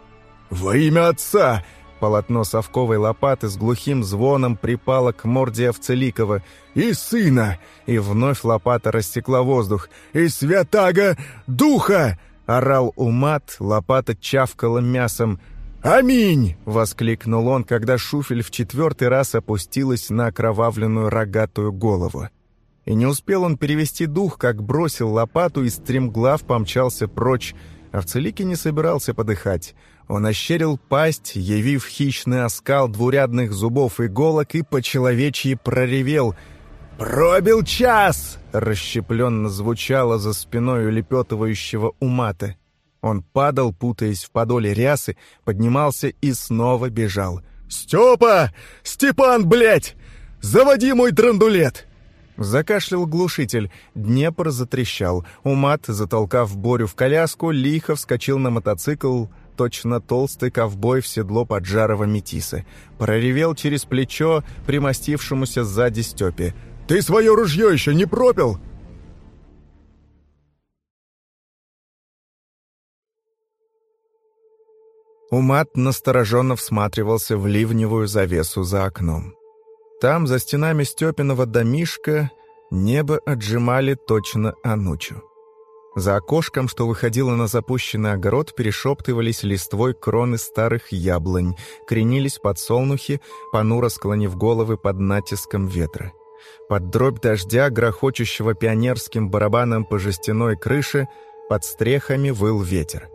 Speaker 2: «Во имя отца!» Полотно совковой лопаты с глухим звоном припало к морде Овцеликова. «И сына!» И вновь лопата рассекла воздух. «И святаго духа!» Орал Умат, лопата чавкала мясом. «Аминь!» — воскликнул он, когда шуфель в четвертый раз опустилась на окровавленную рогатую голову. И не успел он перевести дух, как бросил лопату и стремглав помчался прочь. Овцелики не собирался подыхать. Он ощерил пасть, явив хищный оскал двурядных зубов иголок и по-человечьи проревел «Пробил час!» — расщепленно звучало за спиной улепетывающего умата. Он падал, путаясь в подоле рясы, поднимался и снова бежал. «Степа! Степан, блядь! Заводи мой драндулет!» Закашлял глушитель, Днепр затрещал. Умат, затолкав Борю в коляску, лихо вскочил на мотоцикл,
Speaker 1: точно толстый ковбой в седло поджарого метиса. Проревел через плечо примостившемуся сзади Степе.
Speaker 2: «Ты свое ружье еще не пропил?»
Speaker 1: Умат настороженно всматривался в ливневую завесу за окном. Там, за стенами Степиного домишка, небо отжимали точно анучу. За окошком, что выходило на запущенный огород, перешептывались листвой кроны старых яблонь, кренились подсолнухи, понуро склонив головы под натиском ветра. Под дробь дождя, грохочущего пионерским барабаном по жестяной крыше, под стрехами выл ветер.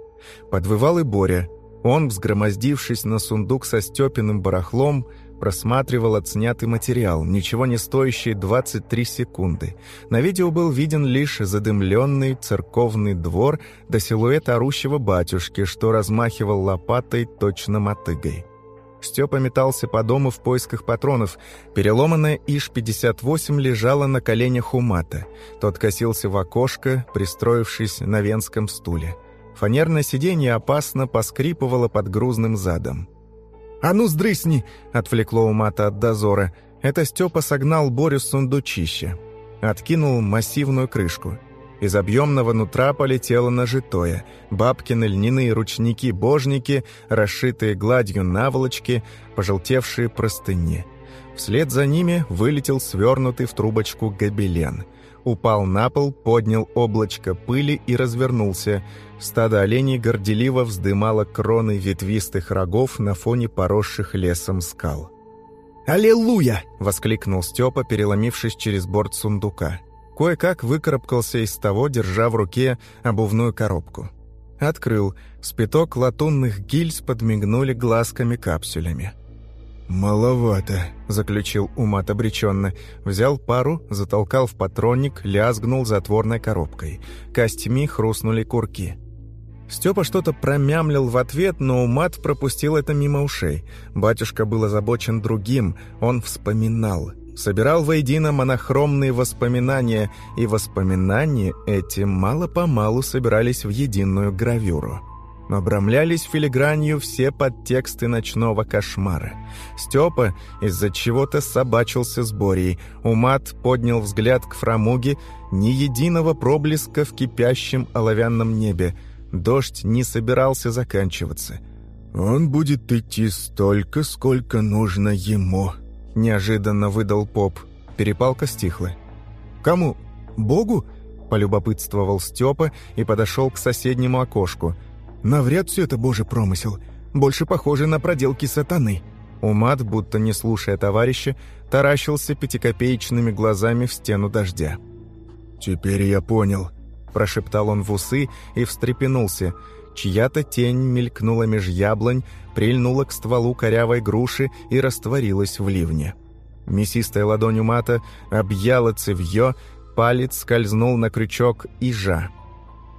Speaker 1: Подвывал и Боря. Он, взгромоздившись на сундук со Степиным барахлом, просматривал отснятый материал, ничего не стоящий 23 секунды. На видео был виден лишь задымленный церковный двор до силуэта орущего батюшки, что размахивал лопатой точно мотыгой. Степа метался по дому в поисках патронов. Переломанная ИШ-58 лежала на коленях у мата. Тот косился в окошко, пристроившись на венском стуле. Фанерное сиденье опасно поскрипывало под грузным задом.
Speaker 2: «А ну, сдрысни!»
Speaker 1: — отвлекло Умата от дозора. Это Степа согнал Борю с сундучища. Откинул массивную крышку. Из объемного нутра полетело нажитое. Бабкины льняные ручники-божники, расшитые гладью наволочки, пожелтевшие простыни. Вслед за ними вылетел свернутый в трубочку гобелен. Упал на пол, поднял облачко пыли и развернулся — Стадо оленей горделиво вздымало кроны ветвистых рогов на фоне поросших лесом скал.
Speaker 2: «Аллилуйя!»
Speaker 1: — воскликнул Степа, переломившись через борт сундука. Кое-как выкарабкался из того, держа в руке обувную коробку. Открыл. Спиток латунных гильз подмигнули глазками-капсулями.
Speaker 2: «Маловато», —
Speaker 1: заключил Умат обреченно. Взял пару, затолкал в патронник, лязгнул затворной коробкой. Костями хрустнули курки. Степа что-то промямлил в ответ, но Умат пропустил это мимо ушей. Батюшка был озабочен другим, он вспоминал. Собирал воедино монохромные воспоминания, и воспоминания эти мало-помалу собирались в единую гравюру. Обрамлялись филигранью все подтексты ночного кошмара. Степа из-за чего-то собачился с Борей. Умат поднял взгляд к фрамуге, ни единого проблеска в кипящем оловянном небе — Дождь не собирался заканчиваться.
Speaker 2: «Он будет идти столько, сколько нужно ему», —
Speaker 1: неожиданно выдал поп. Перепалка стихла.
Speaker 2: «Кому? Богу?»
Speaker 1: — полюбопытствовал Степа и подошел к соседнему окошку.
Speaker 2: «Навряд все это божий промысел. Больше похоже на проделки сатаны».
Speaker 1: Умат, будто не слушая товарища, таращился пятикопеечными глазами в стену дождя.
Speaker 2: «Теперь я понял»,
Speaker 1: прошептал он в усы и встрепенулся. Чья-то тень мелькнула меж яблонь, прильнула к стволу корявой груши и растворилась в ливне. Мясистая ладонь у мата объяла цевьё, палец скользнул на крючок ижа.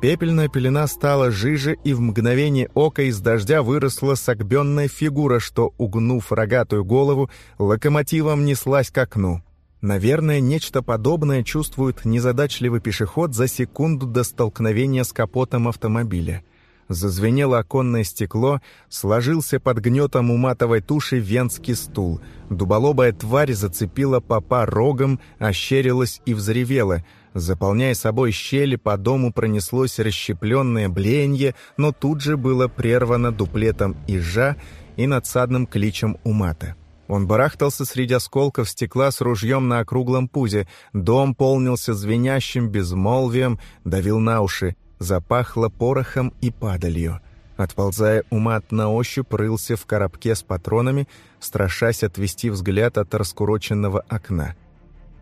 Speaker 1: Пепельная пелена стала жиже, и в мгновение ока из дождя выросла согбенная фигура, что, угнув рогатую голову, локомотивом неслась к окну. Наверное, нечто подобное чувствует незадачливый пешеход за секунду до столкновения с капотом автомобиля. Зазвенело оконное стекло, сложился под гнетом уматовой туши венский стул. Дуболобая тварь зацепила попа рогом, ощерилась и взревела. Заполняя собой щели, по дому пронеслось расщепленное блеяние, но тут же было прервано дуплетом ижа и надсадным кличем умата. Он барахтался среди осколков стекла с ружьем на округлом пузе. Дом полнился звенящим безмолвием, давил на уши. Запахло порохом и падалью. Отползая, Умат на ощупь рылся в коробке с патронами, страшась отвести взгляд от раскуроченного окна.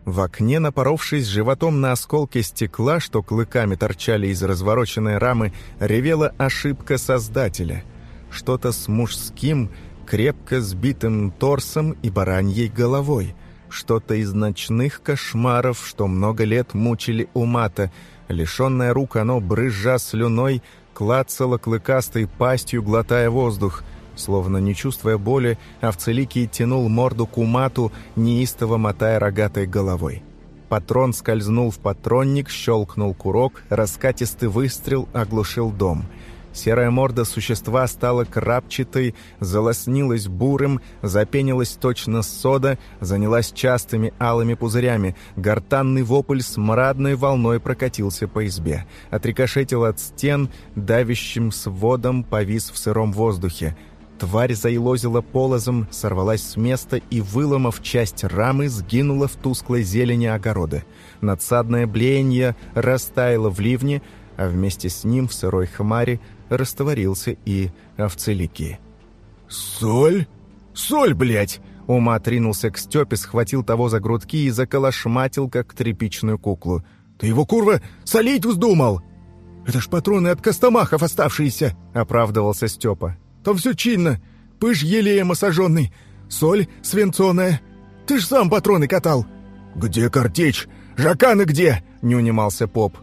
Speaker 1: В окне, напоровшись животом на осколки стекла, что клыками торчали из развороченной рамы, ревела ошибка создателя. Что-то с мужским, крепко сбитым торсом и бараньей головой. Что-то из ночных кошмаров, что много лет мучили умата. Лишенное рук оно, брызжа слюной, клацало клыкастой пастью, глотая воздух. Словно не чувствуя боли, Овцеликий тянул морду к умату, неистово мотая рогатой головой. Патрон скользнул в патронник, щелкнул курок, раскатистый выстрел оглушил дом — Серая морда существа стала крапчатой, залоснилась бурым, запенилась точно сода, занялась частыми алыми пузырями. Гортанный вопль с мрадной волной прокатился по избе. Отрикошетил от стен, давящим сводом повис в сыром воздухе. Тварь заилозила полозом, сорвалась с места и, выломав часть рамы, сгинула в тусклой зелени огорода. Надсадное блеяние растаяло в ливне, а вместе с ним в сырой хмаре растворился и овцелики.
Speaker 2: «Соль? Соль, блядь!»
Speaker 1: Ума ринулся к Степе, схватил того за грудки и заколошматил, как тряпичную куклу.
Speaker 2: «Ты его, курва, солить вздумал!» «Это ж патроны от костомахов оставшиеся!» — оправдывался Степа. «Там все чинно. Пыш елеем осаженный, соль свинцоная. Ты ж сам патроны катал!» «Где картечь? Жаканы где?» — не унимался поп.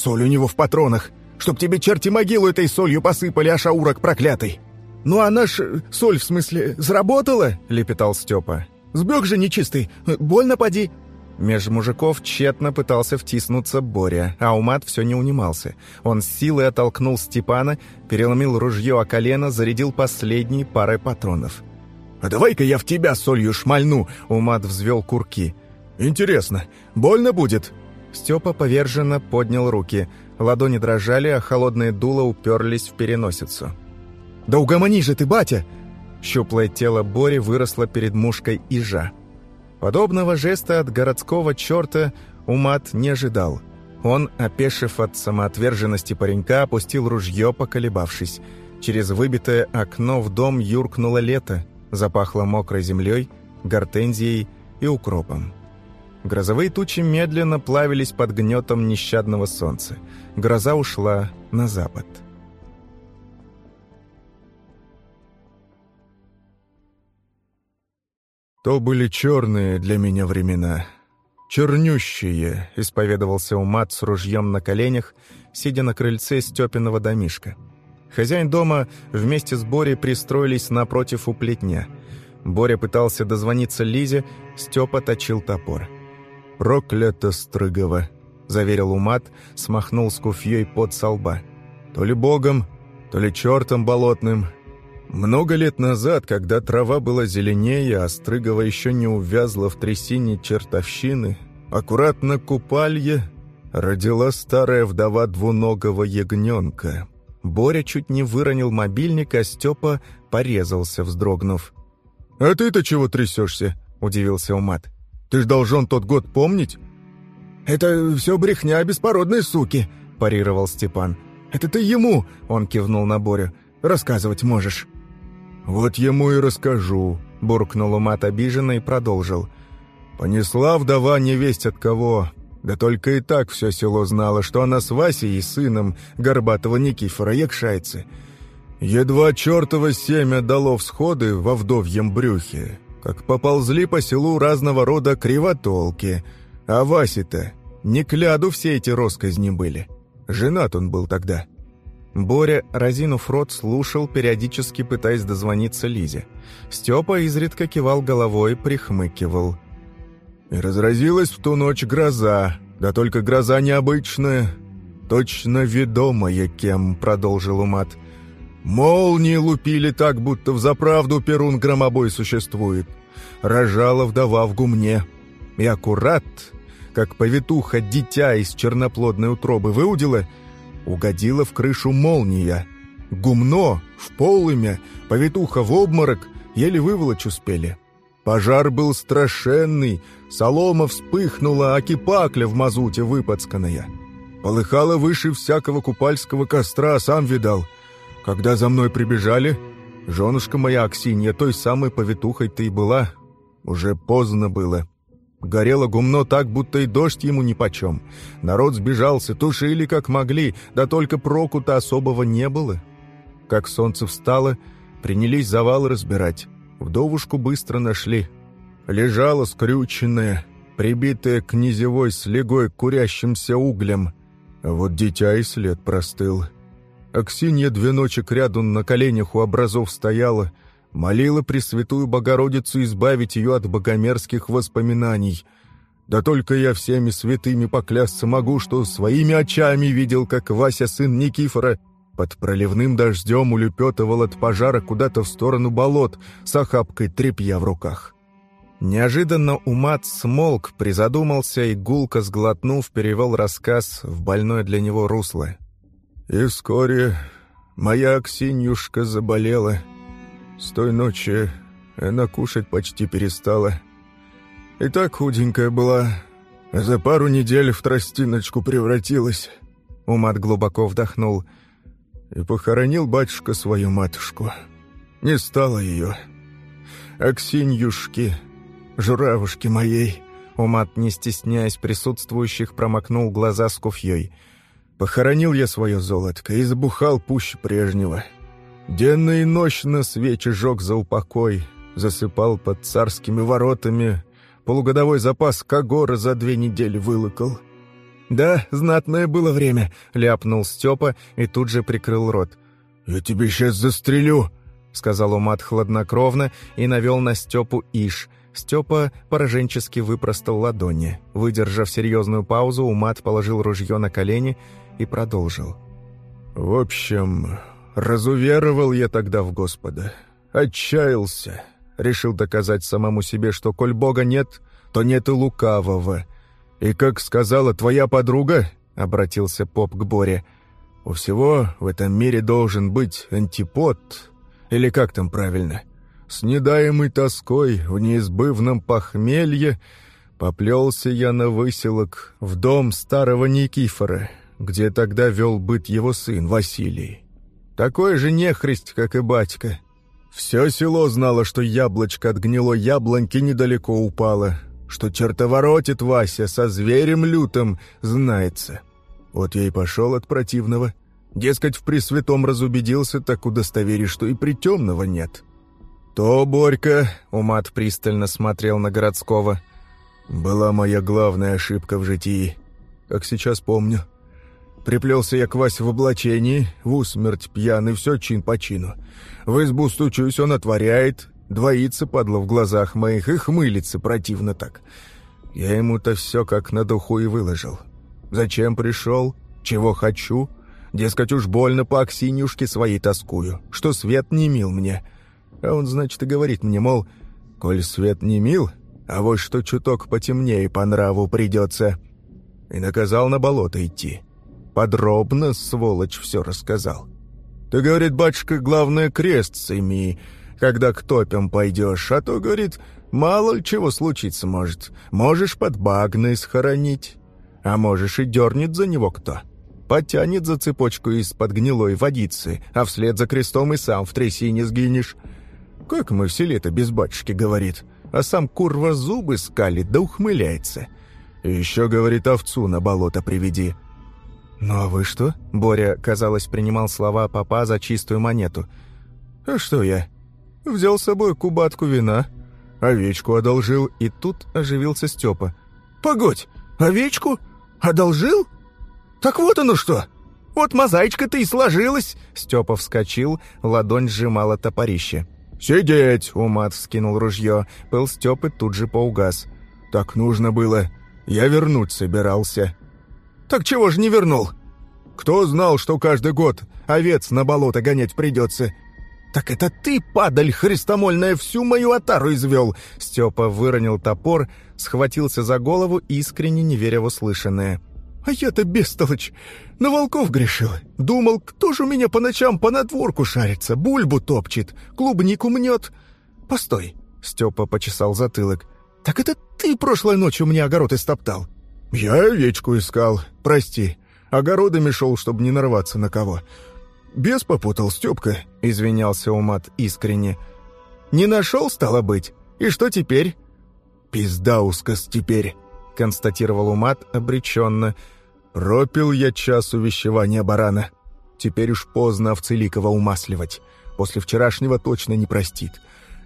Speaker 2: «Соль у него в патронах чтоб тебе черти могилу этой солью посыпали, а шаурок проклятый!» «Ну а наш... соль, в смысле, заработала?» — лепетал Степа. «Сбег же нечистый, больно поди!»
Speaker 1: Меж мужиков тщетно пытался втиснуться Боря, а Умат все не унимался. Он с силой оттолкнул Степана, переломил ружье о колено, зарядил последней парой патронов.
Speaker 2: «А давай-ка я в тебя солью шмальну!» — Умат взвел курки. «Интересно, больно будет?»
Speaker 1: Степа поверженно поднял руки. Ладони дрожали, а холодные дула уперлись в переносицу.
Speaker 2: «Да угомони же ты, батя!»
Speaker 1: Щуплое тело Бори выросло перед мушкой ижа. Подобного жеста от городского черта Умат не ожидал. Он, опешив от самоотверженности паренька, опустил ружье, поколебавшись. Через выбитое окно в дом юркнуло лето, запахло мокрой землей, гортензией и укропом. Грозовые тучи медленно плавились под гнетом нещадного солнца. Гроза ушла на запад.
Speaker 2: «То были черные для меня времена. Чернющие», — исповедовался Умат с ружьем на коленях, сидя на крыльце Степиного домишка. Хозяин дома вместе с Борей пристроились напротив у плетня. Боря пытался дозвониться Лизе, Степа точил топор. «Проклято Стрыгова», — заверил Умат, смахнул с куфьей под со лба. «То ли богом, то ли чертом болотным. Много лет назад, когда трава была зеленее, а Стрыгова еще не увязла в трясине чертовщины, аккуратно купалье родила старая вдова двуногого ягненка».
Speaker 1: Боря чуть не выронил мобильник, а Степа порезался, вздрогнув.
Speaker 2: «А ты-то чего трясешься?» — удивился Умат. Ты ж должен тот год помнить?» «Это все брехня беспородной суки», – парировал Степан. «Это ты ему», – он кивнул на Борю, – «рассказывать можешь». «Вот ему и расскажу», – буркнул Умат обиженно и продолжил. «Понесла вдова невесть от кого, да только и так все село знало, что она с Васей и сыном горбатого Никифора якшается. Едва чертово семя дало всходы во вдовьем брюхе, как поползли по селу разного рода кривотолки. А Васе-то не кляду все эти росказни были. Женат он был тогда.
Speaker 1: Боря, разинув рот, слушал, периодически пытаясь дозвониться Лизе. Степа изредка кивал головой, прихмыкивал.
Speaker 2: И разразилась в ту ночь гроза, да только гроза необычная, точно ведомая кем, продолжил Умат. — Молнии лупили так, будто взаправду Перун громобой существует. Рожала вдова в гумне. И аккурат, как повитуха дитя из черноплодной утробы выудила, угодила в крышу молния. Гумно, в полымя, повитуха в обморок, еле выволочь успели. Пожар был страшенный, солома вспыхнула, а кипакля в мазуте выпацканная. Полыхала выше всякого купальского костра, сам видал — когда за мной прибежали, женушка моя Аксинья той самой повитухой-то и была. Уже поздно было. Горело гумно так, будто и дождь ему нипочем. Народ сбежался, тушили как могли, да только проку-то особого не было. Как солнце встало, принялись завалы разбирать. Вдовушку быстро нашли. Лежала скрюченная, прибитая к низевой слегой курящимся углем. Вот дитя и след простыл. Аксинья две ночи кряду на коленях у образов стояла, молила Пресвятую Богородицу избавить ее от богомерзких воспоминаний. Да только я всеми святыми поклясться могу, что своими очами видел, как Вася, сын Никифора, Под проливным дождем улепетывал от пожара куда-то в сторону болот с охапкой тряпья в руках.
Speaker 1: Неожиданно Умат смолк, призадумался и, гулко сглотнув, перевел рассказ в больное для него русло.
Speaker 2: «И вскоре моя Аксиньюшка заболела. С той ночи она кушать почти перестала. И так худенькая была, за пару недель в тростиночку превратилась».
Speaker 1: Умат глубоко вдохнул –
Speaker 2: и похоронил батюшка свою матушку. Не стало ее. Аксиньюшки, журавушки моей.
Speaker 1: Умат, не стесняясь присутствующих, промокнул глаза с куфьей.
Speaker 2: Похоронил я свое золотко и забухал пуще прежнего. Денно и ночно свечи жег за упокой, засыпал под царскими воротами, полугодовой запас Кагора за две недели вылокал —
Speaker 1: «Да, знатное было время», — ляпнул Степа и тут же прикрыл рот.
Speaker 2: «Я тебе сейчас застрелю», — сказал Умат хладнокровно и навел на Степу Иш.
Speaker 1: Степа пораженчески выпростал ладони. Выдержав серьезную паузу, Умат положил ружье на колени и продолжил.
Speaker 2: «В общем, разуверовал я тогда в Господа. Отчаялся. Решил доказать самому себе, что коль Бога нет, то нет и лукавого. «И как сказала твоя подруга», — обратился поп к Боре, «у всего в этом мире должен быть антипод, или как там правильно, с недаемой тоской в неизбывном похмелье поплелся я на выселок в дом старого Никифора, где тогда вел быт его сын Василий. Такой же нехрист, как и батька». Все село знало, что яблочко от гнилой яблоньки недалеко упало, что чертоворотит Вася со зверем лютым, знается. Вот я и пошел от противного. Дескать, в Пресвятом разубедился, так удостоверишь, что и притемного нет. То, Борька, Умат пристально смотрел на городского, была моя главная ошибка в житии, как сейчас помню. Приплелся я к Васе в облачении, в усмерть пьяный, все чин по чину. В избу стучусь, он отворяет, Двоится, падла, в глазах моих и хмылится противно так. Я ему-то все как на духу и выложил. Зачем пришел? Чего хочу? Дескать, уж больно по Аксинюшке своей тоскую, что свет не мил мне. А он, значит, и говорит мне, мол, коль свет не мил, а вот что чуток потемнее по нраву придется. И наказал на болото идти. Подробно, сволочь, все рассказал. Ты, говорит, батюшка, главное, крест сыми, когда к топям пойдешь, а то, говорит, мало чего случиться может. Можешь под багной схоронить, а можешь и дернет за него кто. Потянет за цепочку из-под гнилой водицы, а вслед за крестом и сам в трясине сгинешь. Как мы в селе-то без батюшки, говорит, а сам курва зубы скалит да ухмыляется. И еще, говорит, овцу на болото приведи. «Ну а вы что?» Боря, казалось, принимал слова папа за чистую монету. «А что я? Взял с собой кубатку вина, овечку одолжил, и тут оживился Степа. «Погодь, овечку? Одолжил? Так вот оно что! Вот мозаичка-то и сложилась!» Степа вскочил, ладонь сжимала топорище. «Сидеть!» — Умат вскинул ружье. Пыл Степы тут же поугас. «Так нужно было. Я вернуть собирался». «Так чего же не вернул?» «Кто знал, что каждый год овец на болото гонять придется? «Так это ты, падаль христомольная, всю мою отару извел!» Степа выронил топор, схватился за голову, искренне не веря в услышанное. «А я-то бестолочь! На волков грешил! Думал, кто же у меня по ночам по надворку шарится, бульбу топчет, клубнику мнет!» «Постой!» — Степа почесал затылок. «Так это ты прошлой ночью мне огород истоптал?» «Я овечку искал, прости. Огородами шел, чтобы не нарваться на кого. «Бес попутал, Степка», — извинялся Умат искренне. «Не нашел, стало быть? И что теперь?» «Пизда ускос теперь», — констатировал Умат обреченно. «Пропил я час увещевания барана. Теперь уж поздно овцеликова умасливать. После вчерашнего точно не простит.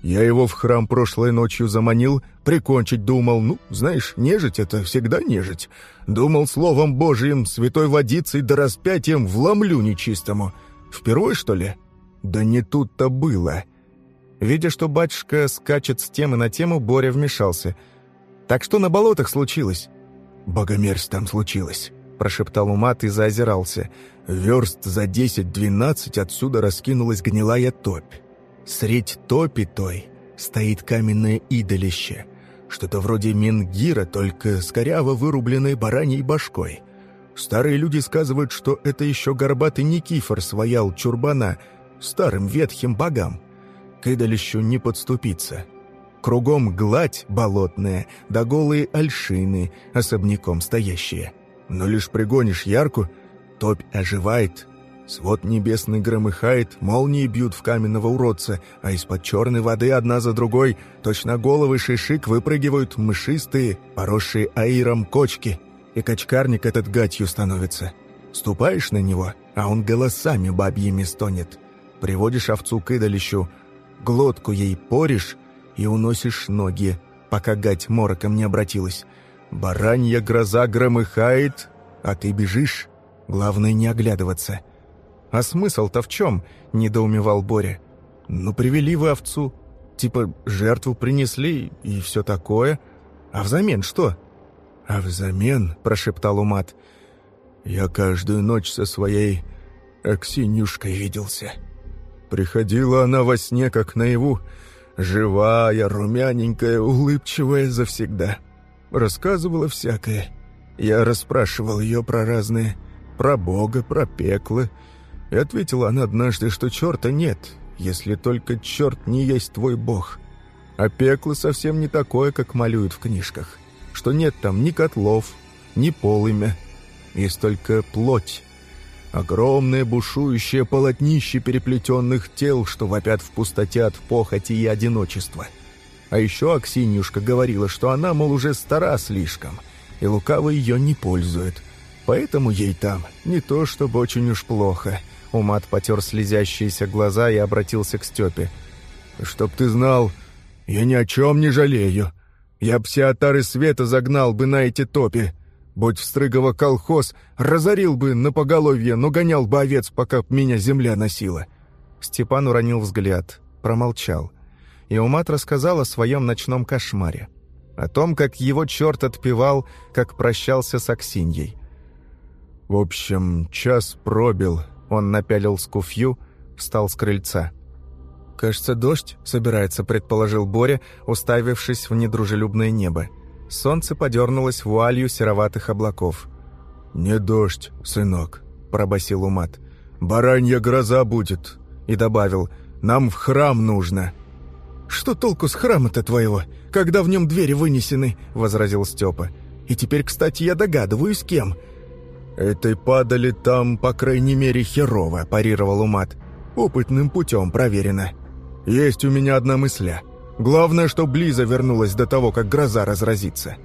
Speaker 2: Я его в храм прошлой ночью заманил, прикончить думал. Ну, знаешь, нежить — это всегда нежить. Думал, словом божьим, святой водицей да распятием вломлю нечистому». Впервые, что ли? Да не тут-то было. Видя, что батюшка скачет с темы на тему, Боря вмешался. «Так что на болотах случилось?» «Богомерзь там случилось.
Speaker 1: — прошептал Умат и заозирался. «Верст за десять-двенадцать отсюда раскинулась гнилая топь. Средь топи той стоит каменное идолище, что-то вроде менгира, только с коряво вырубленной бараньей башкой. Старые люди сказывают, что это еще горбатый Никифор своял чурбана старым ветхим богам. К идолищу не подступиться. Кругом гладь болотная, да голые альшины, особняком стоящие. Но лишь пригонишь ярку, топь оживает, свод небесный громыхает, молнии бьют в каменного уродца, а из-под черной воды одна за другой точно головы шишик выпрыгивают мшистые, поросшие аиром кочки, и качкарник этот гатью становится. Ступаешь на него, а он голосами бабьими стонет. Приводишь овцу к идолищу, глотку ей поришь, и уносишь ноги, пока гать мороком не обратилась. Баранья гроза громыхает, а ты бежишь. Главное не оглядываться. А смысл-то в чем? недоумевал Боря. Ну, привели вы овцу. Типа жертву принесли и все такое. А взамен что? А взамен, прошептал Умат, я каждую ночь со своей Аксинюшкой виделся. Приходила она во сне, как наяву, Живая, румяненькая, улыбчивая завсегда. Рассказывала всякое. Я расспрашивал ее про разные, про Бога, про пекло. И ответила она однажды, что черта нет, если только черт не есть твой Бог. А пекло совсем не такое, как малюют в книжках. Что нет там ни котлов, ни полымя. Есть только плоть, Огромное бушующее полотнище переплетенных тел, что вопят в пустоте от похоти и одиночества. А еще Аксинюшка говорила, что она, мол, уже стара слишком, и лукаво ее не пользует. Поэтому ей там не то чтобы очень уж плохо. Умат потер слезящиеся глаза и обратился к Степе. «Чтоб ты знал, я ни о чем не жалею. Я б все отары света загнал бы на эти топи. Будь в Стрыгово колхоз, разорил бы на поголовье, но гонял бы овец, пока меня земля носила». Степан уронил взгляд, промолчал. И Умат рассказал о своем ночном кошмаре. О том, как его черт отпевал, как прощался с Аксиньей. «В общем, час пробил», — он напялил скуфью, встал с крыльца. «Кажется, дождь собирается», — предположил Боря, уставившись в недружелюбное небо. Солнце подернулось вуалью сероватых облаков. «Не дождь, сынок», — пробасил Умат. «Баранья гроза будет», — и добавил, «нам в храм нужно». «Что толку с храма-то твоего, когда в нем двери вынесены?» — возразил Степа. «И теперь, кстати, я догадываюсь, кем». «Этой падали там, по крайней мере, херово», — парировал Умат. «Опытным путем проверено. Есть у меня одна мысля». Главное, что Близа вернулась до того, как гроза разразится.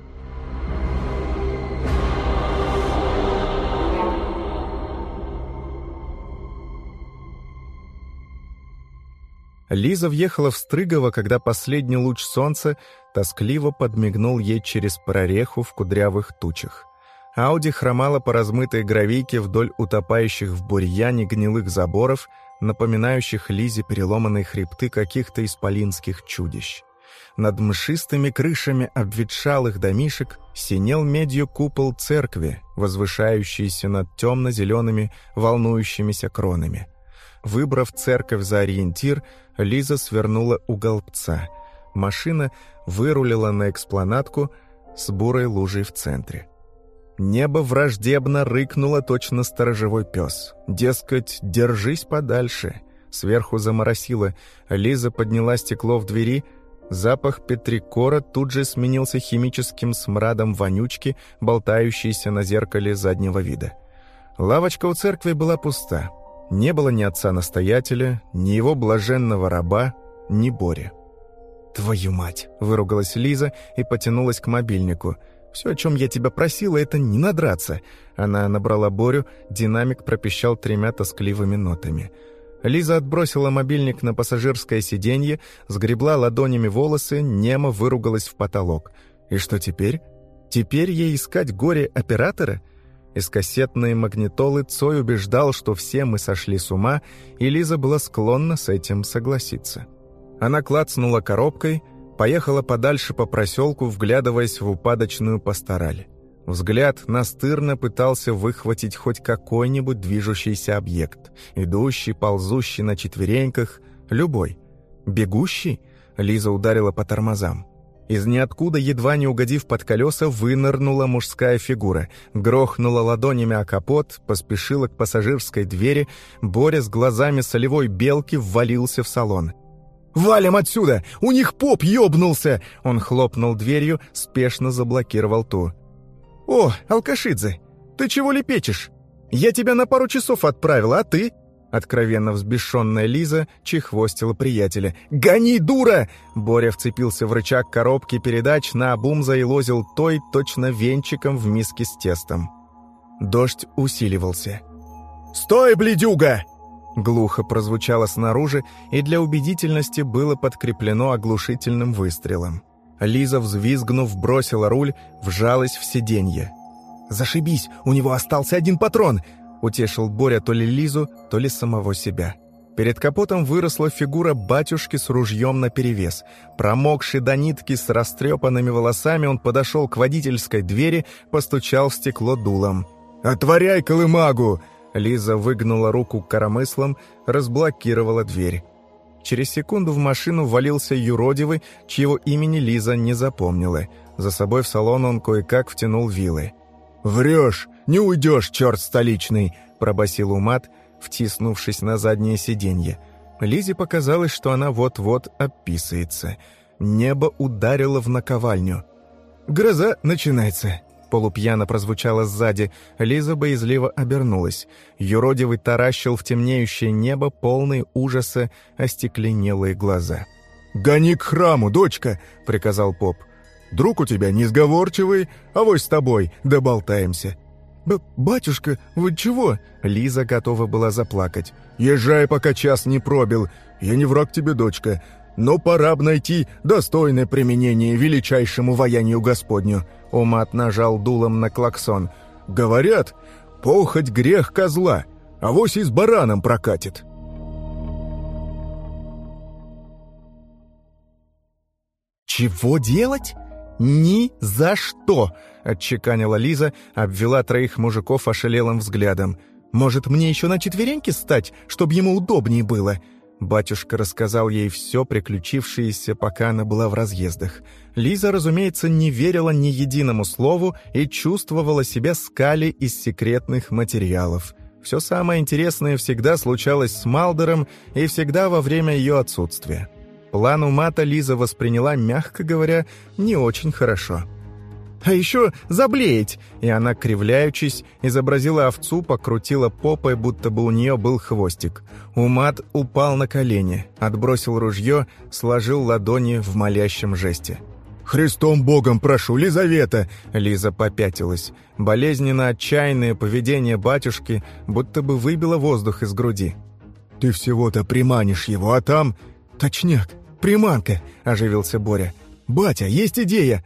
Speaker 1: Лиза въехала в Стрыгово, когда последний луч солнца тоскливо подмигнул ей через прореху в кудрявых тучах. Ауди хромала по размытой гравийке вдоль утопающих в бурьяне гнилых заборов, напоминающих Лизе переломанные хребты каких-то исполинских чудищ. Над мшистыми крышами обветшалых домишек синел медью купол церкви, возвышающийся над темно-зелеными волнующимися кронами. Выбрав церковь за ориентир, Лиза свернула у голбца. Машина вырулила на экспланатку с бурой лужей в центре. Небо враждебно рыкнуло точно сторожевой пес. Дескать, держись подальше. Сверху заморосило. Лиза подняла стекло в двери. Запах петрикора тут же сменился химическим смрадом вонючки, болтающейся на зеркале заднего вида. Лавочка у церкви была пуста. Не было ни отца-настоятеля, ни его блаженного раба, ни Бори. «Твою мать!» — выругалась Лиза и потянулась к мобильнику — все, о чем я тебя просила, это не надраться». Она набрала Борю, динамик пропищал тремя тоскливыми нотами. Лиза отбросила мобильник на пассажирское сиденье, сгребла ладонями волосы, немо выругалась в потолок. «И что теперь? Теперь ей искать горе-оператора?» Из кассетной магнитолы Цой убеждал, что все мы сошли с ума, и Лиза была склонна с этим согласиться. Она клацнула коробкой — поехала подальше по проселку, вглядываясь в упадочную пастораль. Взгляд настырно пытался выхватить хоть какой-нибудь движущийся объект. Идущий, ползущий на четвереньках, любой. Бегущий? Лиза ударила по тормозам. Из ниоткуда, едва не угодив под колеса, вынырнула мужская фигура, грохнула ладонями о капот, поспешила к пассажирской двери, Боря с глазами солевой белки ввалился в салон. «Валим отсюда! У них поп ёбнулся!» Он хлопнул дверью, спешно заблокировал ту. «О, Алкашидзе, ты чего лепечешь? Я тебя на пару часов отправил, а ты?» Откровенно взбешенная Лиза чехвостила приятеля. «Гони, дура!» Боря вцепился в рычаг коробки передач, на обум заилозил той точно венчиком в миске с тестом. Дождь усиливался. «Стой, бледюга!» Глухо прозвучало снаружи и для убедительности было подкреплено оглушительным выстрелом. Лиза, взвизгнув, бросила руль, вжалась в сиденье. «Зашибись, у него остался один патрон!» Утешил Боря то ли Лизу, то ли самого себя. Перед капотом выросла фигура батюшки с ружьем наперевес. Промокший до нитки с растрепанными волосами, он подошел к водительской двери, постучал в стекло дулом. «Отворяй колымагу!» Лиза выгнула руку коромыслом, разблокировала дверь. Через секунду в машину ввалился юродивый, чьего имени Лиза не запомнила. За собой в салон он кое-как втянул вилы. «Врешь! Не уйдешь, черт столичный!» — пробасил Умат, втиснувшись на заднее сиденье. Лизе показалось, что она вот-вот описывается. Небо ударило в наковальню. «Гроза начинается!» Полупьяно прозвучало сзади. Лиза боязливо обернулась. Юродивый таращил в темнеющее небо полные ужаса остекленелые глаза. «Гони к храму, дочка!» — приказал поп. Друг у тебя несговорчивый, а вось с тобой доболтаемся». Б «Батюшка, вы чего?» Лиза готова была заплакать. «Езжай, пока час не пробил. Я не враг тебе, дочка. Но пора б найти достойное применение величайшему воянию Господню». Умат нажал дулом на клаксон. «Говорят, похоть грех козла, а вось и с бараном прокатит». «Чего делать?» «Ни за что!» — отчеканила Лиза, обвела троих мужиков ошалелым взглядом. «Может, мне еще на четвереньки стать, чтобы ему удобнее было?» Батюшка рассказал ей все приключившееся, пока она была в разъездах. Лиза, разумеется, не верила ни единому слову и чувствовала себя скали из секретных материалов. Все самое интересное всегда случалось с Малдером и всегда во время ее отсутствия. План умата Лиза восприняла, мягко говоря, не очень хорошо. «А еще заблеять!» И она, кривляючись, изобразила овцу, покрутила попой, будто бы у нее был хвостик. Умат упал на колени, отбросил ружье, сложил ладони в молящем жесте. «Христом Богом прошу, Лизавета!» Лиза попятилась. Болезненно отчаянное поведение батюшки будто бы выбило воздух из груди. «Ты всего-то приманишь его, а там...» «Точняк! «Приманка!» — оживился Боря. «Батя, есть идея!»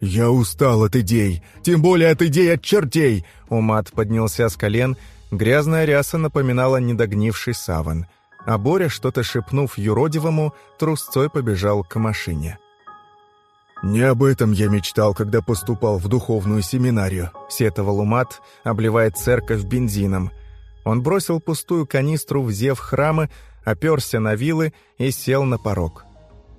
Speaker 1: «Я устал от идей, тем более от идей от чертей!» Умат поднялся с колен, грязная ряса напоминала недогнивший саван. А Боря, что-то шепнув юродивому, трусцой побежал к машине. «Не об этом я мечтал, когда поступал в духовную семинарию», — сетовал Умат, обливая церковь бензином. Он бросил пустую канистру в зев храма, оперся на вилы и сел на порог.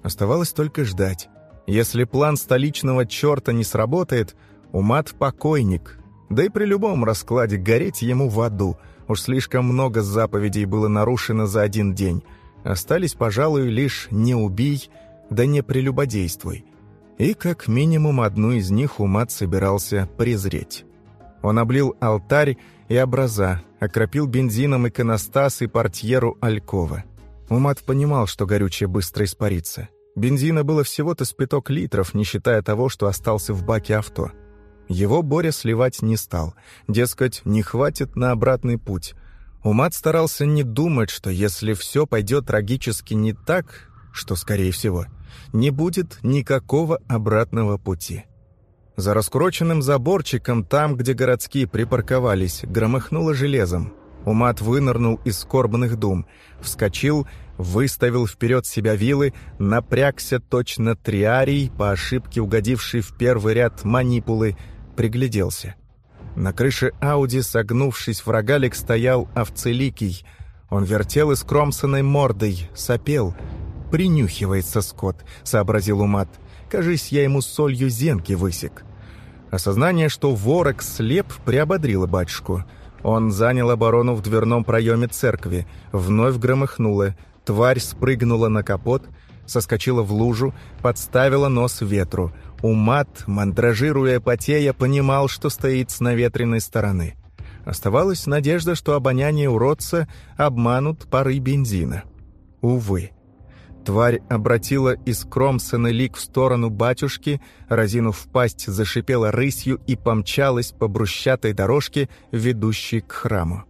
Speaker 1: Оставалось только ждать. Если план столичного черта не сработает, Умат покойник. Да и при любом раскладе гореть ему в аду. Уж слишком много заповедей было нарушено за один день. Остались, пожалуй, лишь «не убий», да «не прелюбодействуй». И как минимум одну из них Умат собирался презреть. Он облил алтарь и образа, окропил бензином иконостас и портьеру Алькова. Умат понимал, что горючее быстро испарится. Бензина было всего-то с пяток литров, не считая того, что остался в баке авто. Его Боря сливать не стал. Дескать, не хватит на обратный путь. Умат старался не думать, что если все пойдет трагически не так, что, скорее всего, не будет никакого обратного пути. За раскуроченным заборчиком, там, где городские припарковались, громыхнуло железом. Умат вынырнул из скорбных дум, вскочил, выставил вперед себя вилы, напрягся точно триарий, по ошибке угодивший в первый ряд манипулы, пригляделся. На крыше Ауди, согнувшись в рогалик, стоял овцеликий. Он вертел искромсанной мордой, сопел. «Принюхивается скот», — сообразил Умат. «Кажись, я ему солью зенки высек». Осознание, что ворог слеп, приободрило батюшку. Он занял оборону в дверном проеме церкви. Вновь громыхнуло. Тварь спрыгнула на капот, соскочила в лужу, подставила нос ветру. Умат, мандражируя потея, понимал, что стоит с наветренной стороны. Оставалась надежда, что обоняние уродца обманут пары бензина. Увы. Тварь обратила искромсанный лик в сторону батюшки, разинув пасть, зашипела рысью и помчалась по брусчатой дорожке, ведущей к храму.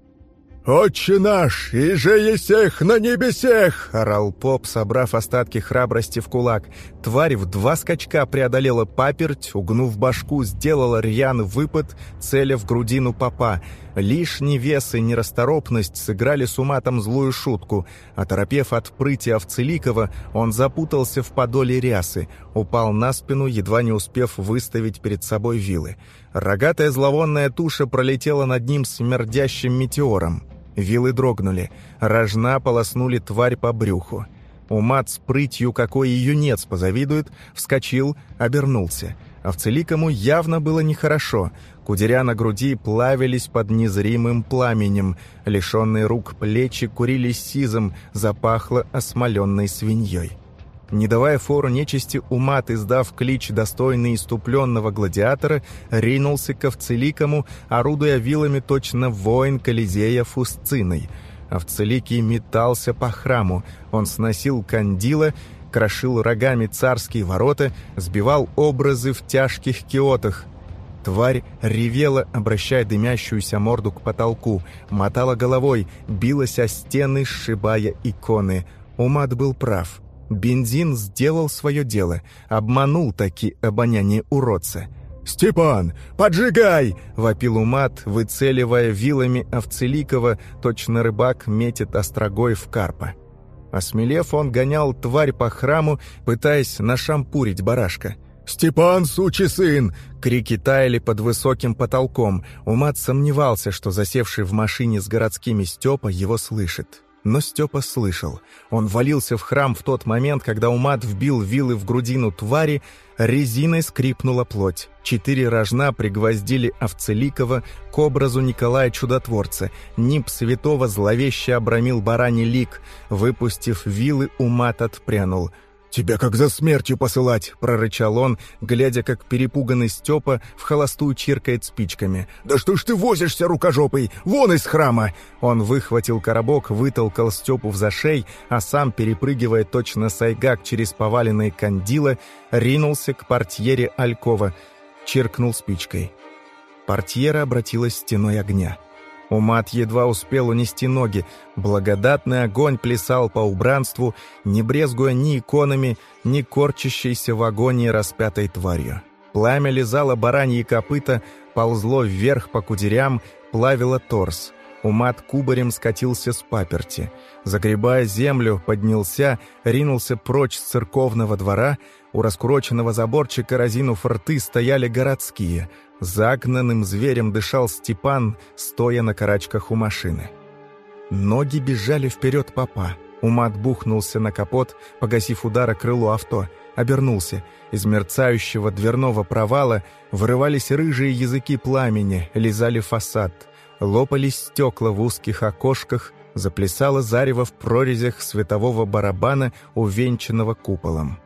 Speaker 2: «Отче наш, и же есех на небесех!»
Speaker 1: — орал поп, собрав остатки храбрости в кулак. Тварь в два скачка преодолела паперть, угнув башку, сделала рьяный выпад, целя в грудину попа. Лишний вес и нерасторопность сыграли с уматом злую шутку. Оторопев от прыти Овцеликова, он запутался в подоле рясы, упал на спину, едва не успев выставить перед собой вилы. Рогатая зловонная туша пролетела над ним смердящим метеором. Вилы дрогнули, рожна полоснули тварь по брюху. Умат с прытью, какой юнец позавидует, вскочил, обернулся. А в целикому явно было нехорошо. Кудеря на груди плавились под незримым пламенем. Лишенные рук плечи курились сизом, запахло осмоленной свиньей. Не давая фору нечисти, Умат, издав клич, достойный иступленного гладиатора, ринулся к Овцеликому, орудуя вилами точно воин Колизея Фусциной. Овцеликий метался по храму, он сносил кандила, крошил рогами царские ворота, сбивал образы в тяжких киотах. Тварь ревела, обращая дымящуюся морду к потолку, мотала головой, билась о стены, сшибая иконы. Умат был прав — Бензин сделал свое дело, обманул таки обоняние уродца.
Speaker 2: «Степан, поджигай!»
Speaker 1: — вопил Умат, выцеливая вилами Овцеликова, точно рыбак метит острогой в карпа. Осмелев, он гонял тварь по храму, пытаясь нашампурить барашка.
Speaker 2: «Степан, сучий сын!»
Speaker 1: Крики таяли под высоким потолком. Умат сомневался, что засевший в машине с городскими Степа его слышит. Но Степа слышал. Он валился в храм в тот момент, когда Умат вбил вилы в грудину твари, резиной скрипнула плоть. Четыре рожна пригвоздили Овцеликова к образу Николая Чудотворца. Нип святого зловеще обрамил бараний лик. Выпустив вилы, Умат отпрянул —
Speaker 2: «Тебя как за смертью посылать!» — прорычал он, глядя, как перепуганный Степа в холостую чиркает спичками. «Да что ж ты возишься, рукожопый! Вон из храма!»
Speaker 1: Он выхватил коробок, вытолкал Степу в зашей, а сам, перепрыгивая точно сайгак через поваленные кандила, ринулся к портьере Алькова, чиркнул спичкой. Портьера обратилась стеной огня. Умат едва успел унести ноги. Благодатный огонь плясал по убранству, не брезгуя ни иконами, ни корчащейся в агонии распятой тварью. Пламя лизало бараньи копыта, ползло вверх по кудерям, плавило торс. Умат кубарем скатился с паперти. Загребая землю, поднялся, ринулся прочь с церковного двора. У раскуроченного заборчика, разинув рты, стояли городские — Загнанным зверем дышал Степан, стоя на карачках у машины. Ноги бежали вперед папа. Умат бухнулся на капот, погасив удара крылу авто. Обернулся. Из мерцающего дверного провала вырывались рыжие языки пламени, лизали фасад. Лопались стекла в узких окошках, заплясало зарево в прорезях светового барабана, увенчанного куполом.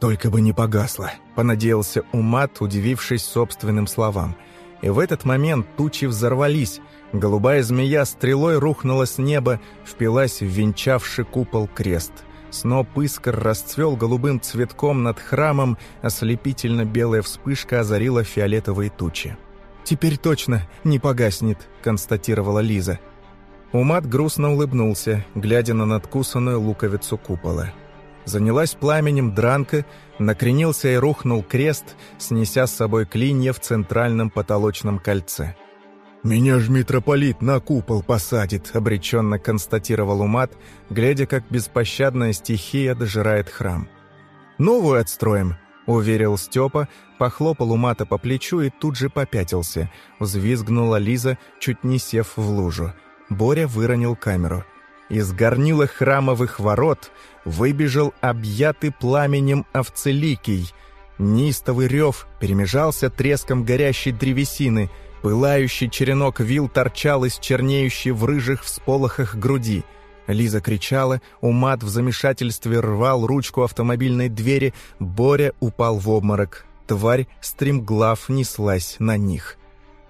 Speaker 1: «Только бы не погасло», — понадеялся Умат, удивившись собственным словам. И в этот момент тучи взорвались. Голубая змея стрелой рухнула с неба, впилась в венчавший купол крест. Сноп искр расцвел голубым цветком над храмом, ослепительно белая вспышка озарила фиолетовые тучи. «Теперь точно не погаснет», — констатировала Лиза. Умат грустно улыбнулся, глядя на надкусанную луковицу купола. Занялась пламенем дранка, накренился и рухнул крест, снеся с собой клинья в центральном потолочном кольце.
Speaker 2: «Меня ж митрополит на купол посадит», — обреченно констатировал Умат, глядя, как беспощадная стихия дожирает храм.
Speaker 1: «Новую отстроим», — уверил Степа, похлопал у мата по плечу и тут же попятился. Взвизгнула Лиза, чуть не сев в лужу. Боря выронил камеру. Из горнила храмовых ворот выбежал объятый пламенем овцеликий. Нистовый рев перемежался треском горящей древесины. Пылающий черенок вил торчал из чернеющей в рыжих всполохах груди — Лиза кричала, Умат в замешательстве рвал ручку автомобильной двери, Боря упал в обморок. Тварь стремглав неслась на них.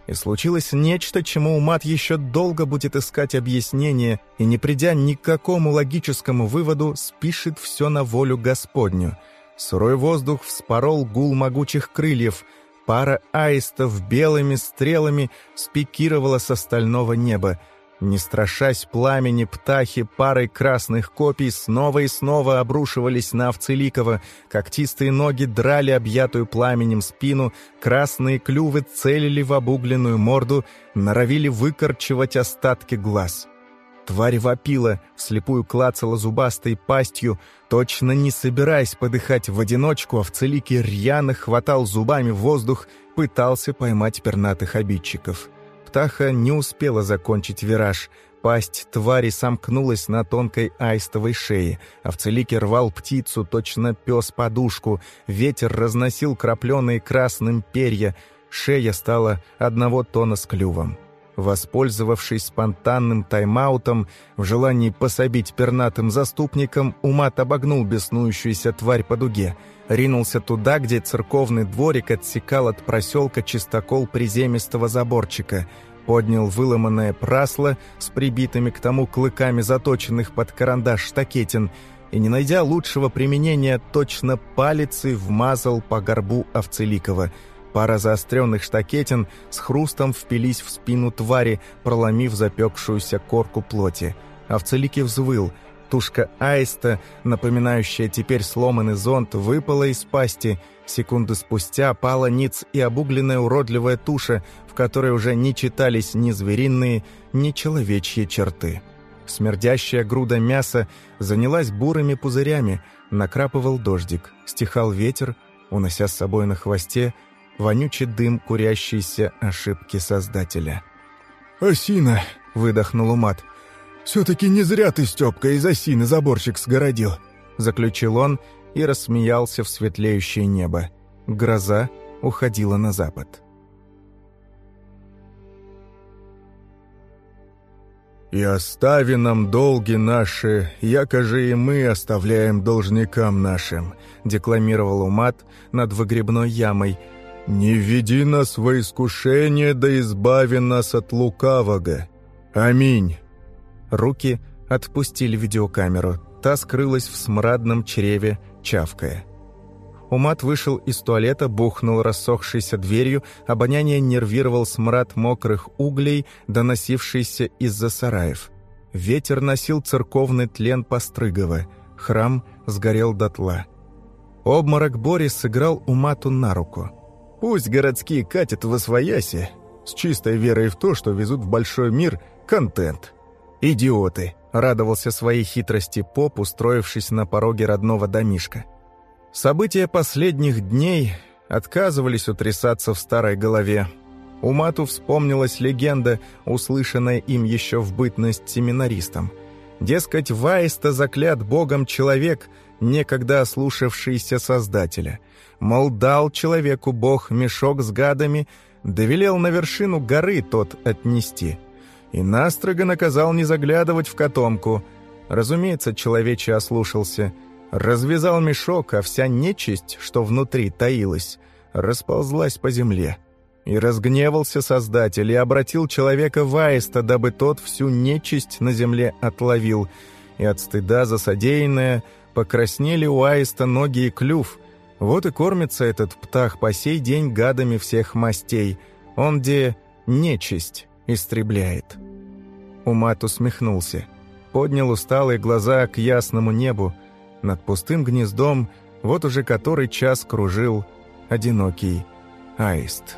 Speaker 1: И случилось нечто, чему Умат еще долго будет искать объяснение, и, не придя ни к какому логическому выводу, спишет все на волю Господню. Сырой воздух вспорол гул могучих крыльев, пара аистов белыми стрелами спикировала с остального неба — не страшась пламени, птахи парой красных копий снова и снова обрушивались на Овцеликова, когтистые ноги драли объятую пламенем спину, красные клювы целили в обугленную морду, норовили выкорчевать остатки глаз. Тварь вопила, вслепую клацала зубастой пастью, точно не собираясь подыхать в одиночку, Овцеликий рьяно хватал зубами воздух, пытался поймать пернатых обидчиков. Птаха не успела закончить вираж. Пасть твари сомкнулась на тонкой аистовой шее. Овцеликий рвал птицу, точно пес подушку. Ветер разносил крапленые красным перья. Шея стала одного тона с клювом. Воспользовавшись спонтанным тайм-аутом, в желании пособить пернатым заступникам, Умат обогнул беснующуюся тварь по дуге — ринулся туда, где церковный дворик отсекал от проселка чистокол приземистого заборчика, поднял выломанное прасло с прибитыми к тому клыками заточенных под карандаш штакетин и, не найдя лучшего применения, точно палицей вмазал по горбу Овцеликова. Пара заостренных штакетин с хрустом впились в спину твари, проломив запекшуюся корку плоти. Овцеликий взвыл — Тушка аиста, напоминающая теперь сломанный зонт, выпала из пасти. Секунду спустя пала ниц и обугленная уродливая туша, в которой уже не читались ни звериные, ни человечьи черты. Смердящая груда мяса занялась бурыми пузырями, накрапывал дождик, стихал ветер, унося с собой на хвосте вонючий дым курящейся ошибки Создателя.
Speaker 2: «Осина!» — выдохнул Умат — «Все-таки не зря ты, Степка, из осины заборчик сгородил», — заключил он и рассмеялся в светлеющее небо. Гроза уходила на запад. «И остави нам долги наши, якоже и мы оставляем должникам нашим», — декламировал Умат над выгребной ямой. «Не введи нас во искушение, да избави нас от лукавого. Аминь».
Speaker 1: Руки отпустили видеокамеру. Та скрылась в смрадном чреве, чавкая. Умат вышел из туалета, бухнул рассохшейся дверью, обоняние нервировал смрад мокрых углей, доносившийся из-за сараев. Ветер носил церковный тлен Пострыгова. Храм сгорел дотла. Обморок Борис сыграл Умату на руку.
Speaker 2: «Пусть городские катят в освояси, с чистой верой в то, что везут в большой мир контент».
Speaker 1: «Идиоты!» — радовался своей хитрости поп, устроившись на пороге родного домишка. События последних дней отказывались утрясаться в старой голове. Умату вспомнилась легенда, услышанная им еще в бытность семинаристом. Дескать, Ваиста заклят богом человек, некогда ослушавшийся Создателя. Мол, дал человеку бог мешок с гадами, довелел на вершину горы тот отнести — и настрого наказал не заглядывать в котомку. Разумеется, человече ослушался. Развязал мешок, а вся нечисть, что внутри таилась, расползлась по земле. И разгневался Создатель, и обратил человека в аиста, дабы тот всю нечисть на земле отловил. И от стыда за содеянное покраснели у аиста ноги и клюв. Вот и кормится этот птах по сей день гадами всех мастей. Он где нечисть истребляет. Умат усмехнулся, поднял усталые глаза к ясному небу. Над пустым гнездом вот уже который час кружил одинокий аист.